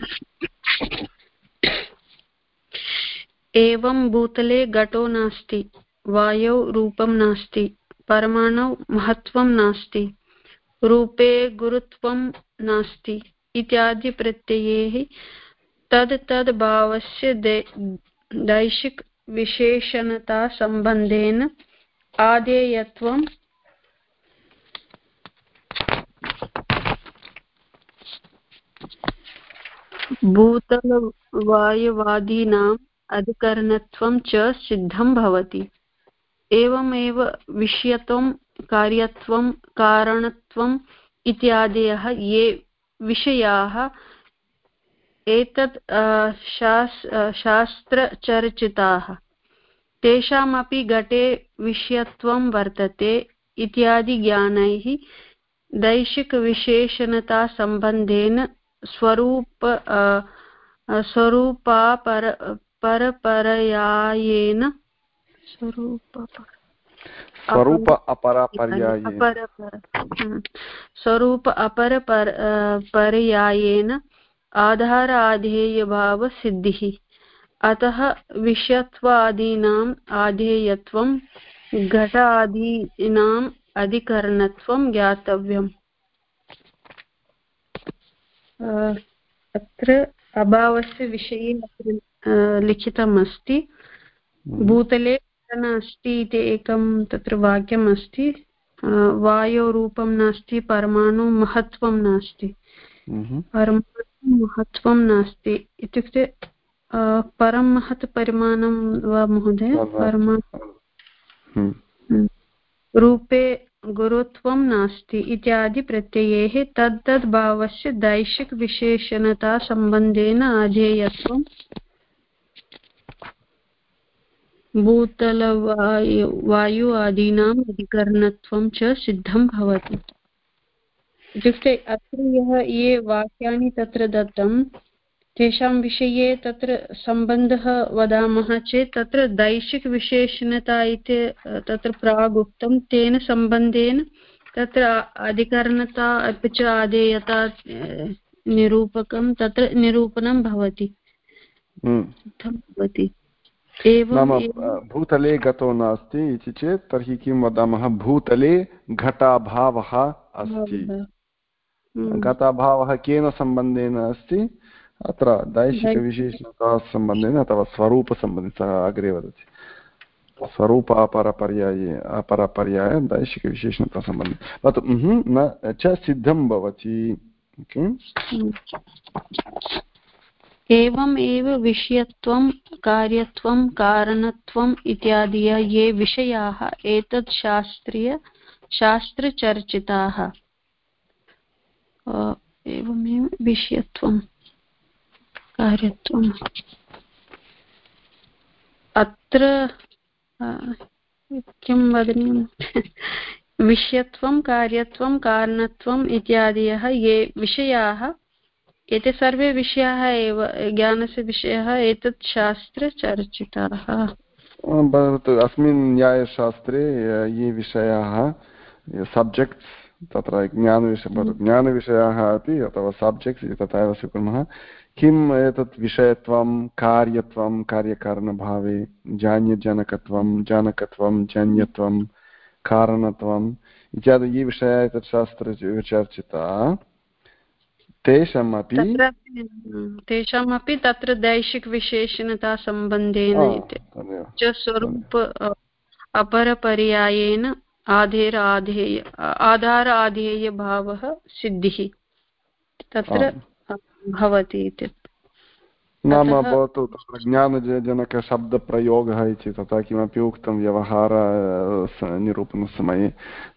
एवं भूतले घटो नास्ति वायौ रूपं नास्ति परमाणौ महत्त्वं नास्ति। रूपे गुरुत्वं नास्ति इत्यादि प्रत्ययैः तद् तद् भावस्य दैशिकविशेषणतासम्बन्धेन आदेयत्वं भूतलवायुवादीनाम् अधिकरणत्वं च सिद्धं भवति। एवमेव विषयत्वं कार्यत्वं कारणत्वम् इत्यादयः ये विषयाः एतत् शास्त्रचर्चिताः। तेषामपि घटे विषयत्वं वर्तते इत्यादि ज्ञानैः दैशिकविशेषणतासम्बन्धेन स्वरूप स्वरूपापर, परपरयायेन स्वरूप स्वरूप अपरपर्यायेन स्वरूप अपरपर पर्यायेन आधार आधेयभावसिद्धिः अतः विषयत्वादीनाम् आधेयत्वं घटादीनाम् अधिकरणत्वं ज्ञातव्यम् अत्र अभावस्य विषये लिखितम् अस्ति। भूतले अस्ति इति एकं तत्र वाक्यम् अस्ति वायोरूपं नास्ति परमाणु महत्त्वं नास्ति। हम्म। परमाणु महत्त्वं नास्ति। इत्युक्ते परं महत् परिमाणं वा महोदय? परमाणु। हम्म। रूपे गुरुत्वं नास्ति इत्यादि प्रत्ययैः तद्तद् भावस्य दैशिकविशेषणतासम्बन्धेन अधेयत्वं भूतलवायु वायु आदीनाम् अधिकरणत्वं च सिद्धं भवति। इत्युक्ते अत्र यः ये वाक्यानि तत्र दत्तं तेषां विषये तत्र सम्बन्धः वदामः चेत् तत्र दैशिकविशेषणता इति तत्र प्राग् उक्तं तेन सम्बन्धेन तत्र अधिकरणता अपि च आदेयता निरूपकं तत्र निरूपणं भवति। हम्म। भवति। नाम भूतले गतो नास्ति इति चेत् तर्हि किं वदामः? भूतले घटाभावः अस्ति। हम्म। घटाभावः केन सम्बन्धेन अस्ति? अत्र दैशिकविशेषणता सम्बन्धेन अथवा स्वरूपसम्बन्धेन सः अग्रे वदति। स्वरूप अपरपर्याये अपरपर्याय दैशिकविशेषणतासम्बन्धे तत् न च सिद्धं भवति। एवम् एव विषयत्वं, कार्यत्वं कारणत्वम् इत्यादयः ये विषयाः एतत् शास्त्रीय, शास्त्रचर्चिताः। एवमेव विषयत्वम् कार्यत्वम्। अत्र किं वदनीयं? विषयत्वं, कार्यत्वं, कारणत्वम् इत्यादयः ये विषयाः एते सर्वे विषयाः एव ज्ञानस्य विषयः एतत् शास्त्रे चर्चिताः। भवतु अस्मिन् न्यायशास्त्रे ये विषयाः सब्जेक्ट्स् तत्र ज्ञानविषय हम्म। ज्ञानविषयाः अपि अथवा सब्जेक्ट्स् तथा एव स्वीकुर्मः। किम् एतत् विषयत्वं कार्यत्वं कार्यकारणभावे जान्यजनकत्वं जनकत्वं जन्यत्वं कारणत्वम् इत्यादि ये विषयाः एतत् शास्त्रे चर्चिता। तेषामपि तेषामपि तत्र दैशिकविशेषणतासम्बन्धेन च स्वरूप अपरपर्यायेन आधेर आधेय आधार आधेयभावः सिद्धिः। तत्र भवति इति। नाम भवतु तत्र ज्ञानजनकशब्दप्रयोगः इति तथा किमपि उक्तं व्यवहार निरूपणसमये।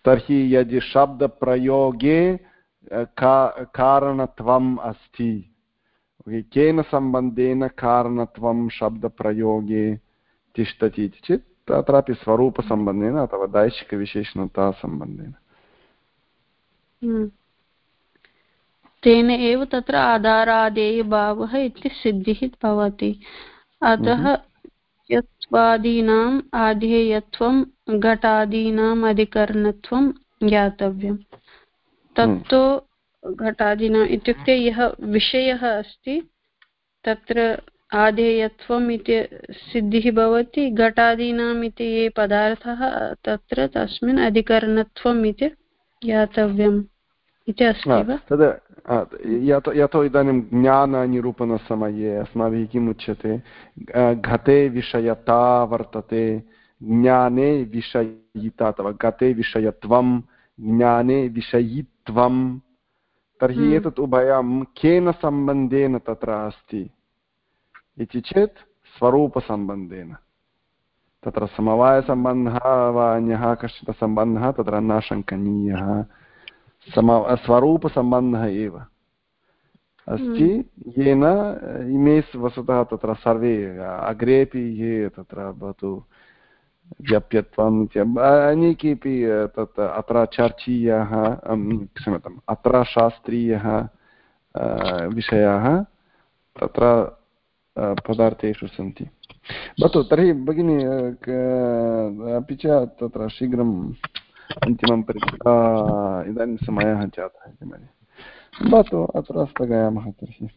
तर्हि यदि शब्दप्रयोगे का कारणत्वम् अस्ति केन सम्बन्धेन कारणत्वं शब्दप्रयोगे तिष्ठति इति चेत् तत्रापि स्वरूपसम्बन्धेन अथवा दैशिकविशेषणतासम्बन्धेन हम्म। तेन एव तत्र आधारादेयभावः इति सिद्धिः भवति अतः। यत्वादीनाम् आधेयत्वं घटादीनाम् अधिकरणत्वं ज्ञातव्यम् तत्तु घटादीनाम् इत्युक्ते यः विषयः अस्ति तत्र आधेयत्वम् इति सिद्धिः भवति घटादीनाम् इति ये पदार्थः तत्र तस्मिन् अधिकरणत्वम् इति ज्ञातव्यम् इति अस्ति वा? तद् यतो इदानीं ज्ञाननिरूपणसमये अस्माभिः किम् उच्यते? घटे विषयता वर्तते ज्ञाने विषयिता अथवा गते विषयत्वं ज्ञाने विषयित्वं तर्हि हम्म। एतत् उभयं केन सम्बन्धेन तत्र अस्ति इति चेत् स्वरूपसम्बन्धेन तत्र समवायसम्बन्धः वा अन्यः कश्चित् सम्बन्धः तत्र न शङ्कनीयः सम स्वरूपसम्बन्धः एव अस्ति हम्म। येन इमे वस्तुतः तत्र सर्वे अग्रेपि ये तत्र भवतु व्यप्यत्वम् अन्ये केपि तत् अत्र चर्चीयाः क्षम्यताम् अत्र शास्त्रीयः विषयाः तत्र पदार्थेषु सन्ति भवतु तर्हि भगिनि अपि च तत्र शीघ्रम् अन्तिमं परि इदानीं समयः जातः इति मन्ये भवतु अत्र स्थगयामः तर्हि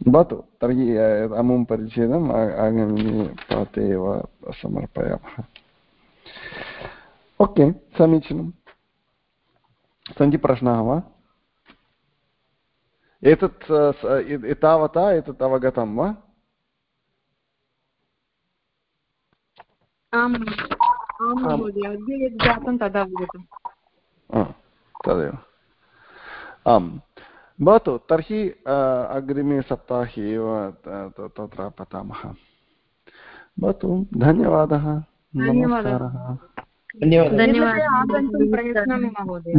भवतु तर्हि अमुं परिच्छेदम् आगामिनि प्राते एव समर्पयामः ओके समीचीनं सन्ति प्रश्नाः वा एतत् एतावता एतत् अवगतं वा तदेव आम् भवतु तर्हि अग्रिमे सप्ताहे एव तत्र पठामः। भवतु धन्यवादः। नमस्कारः।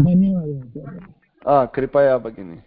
धन्यवादः। कृपया भगिनी।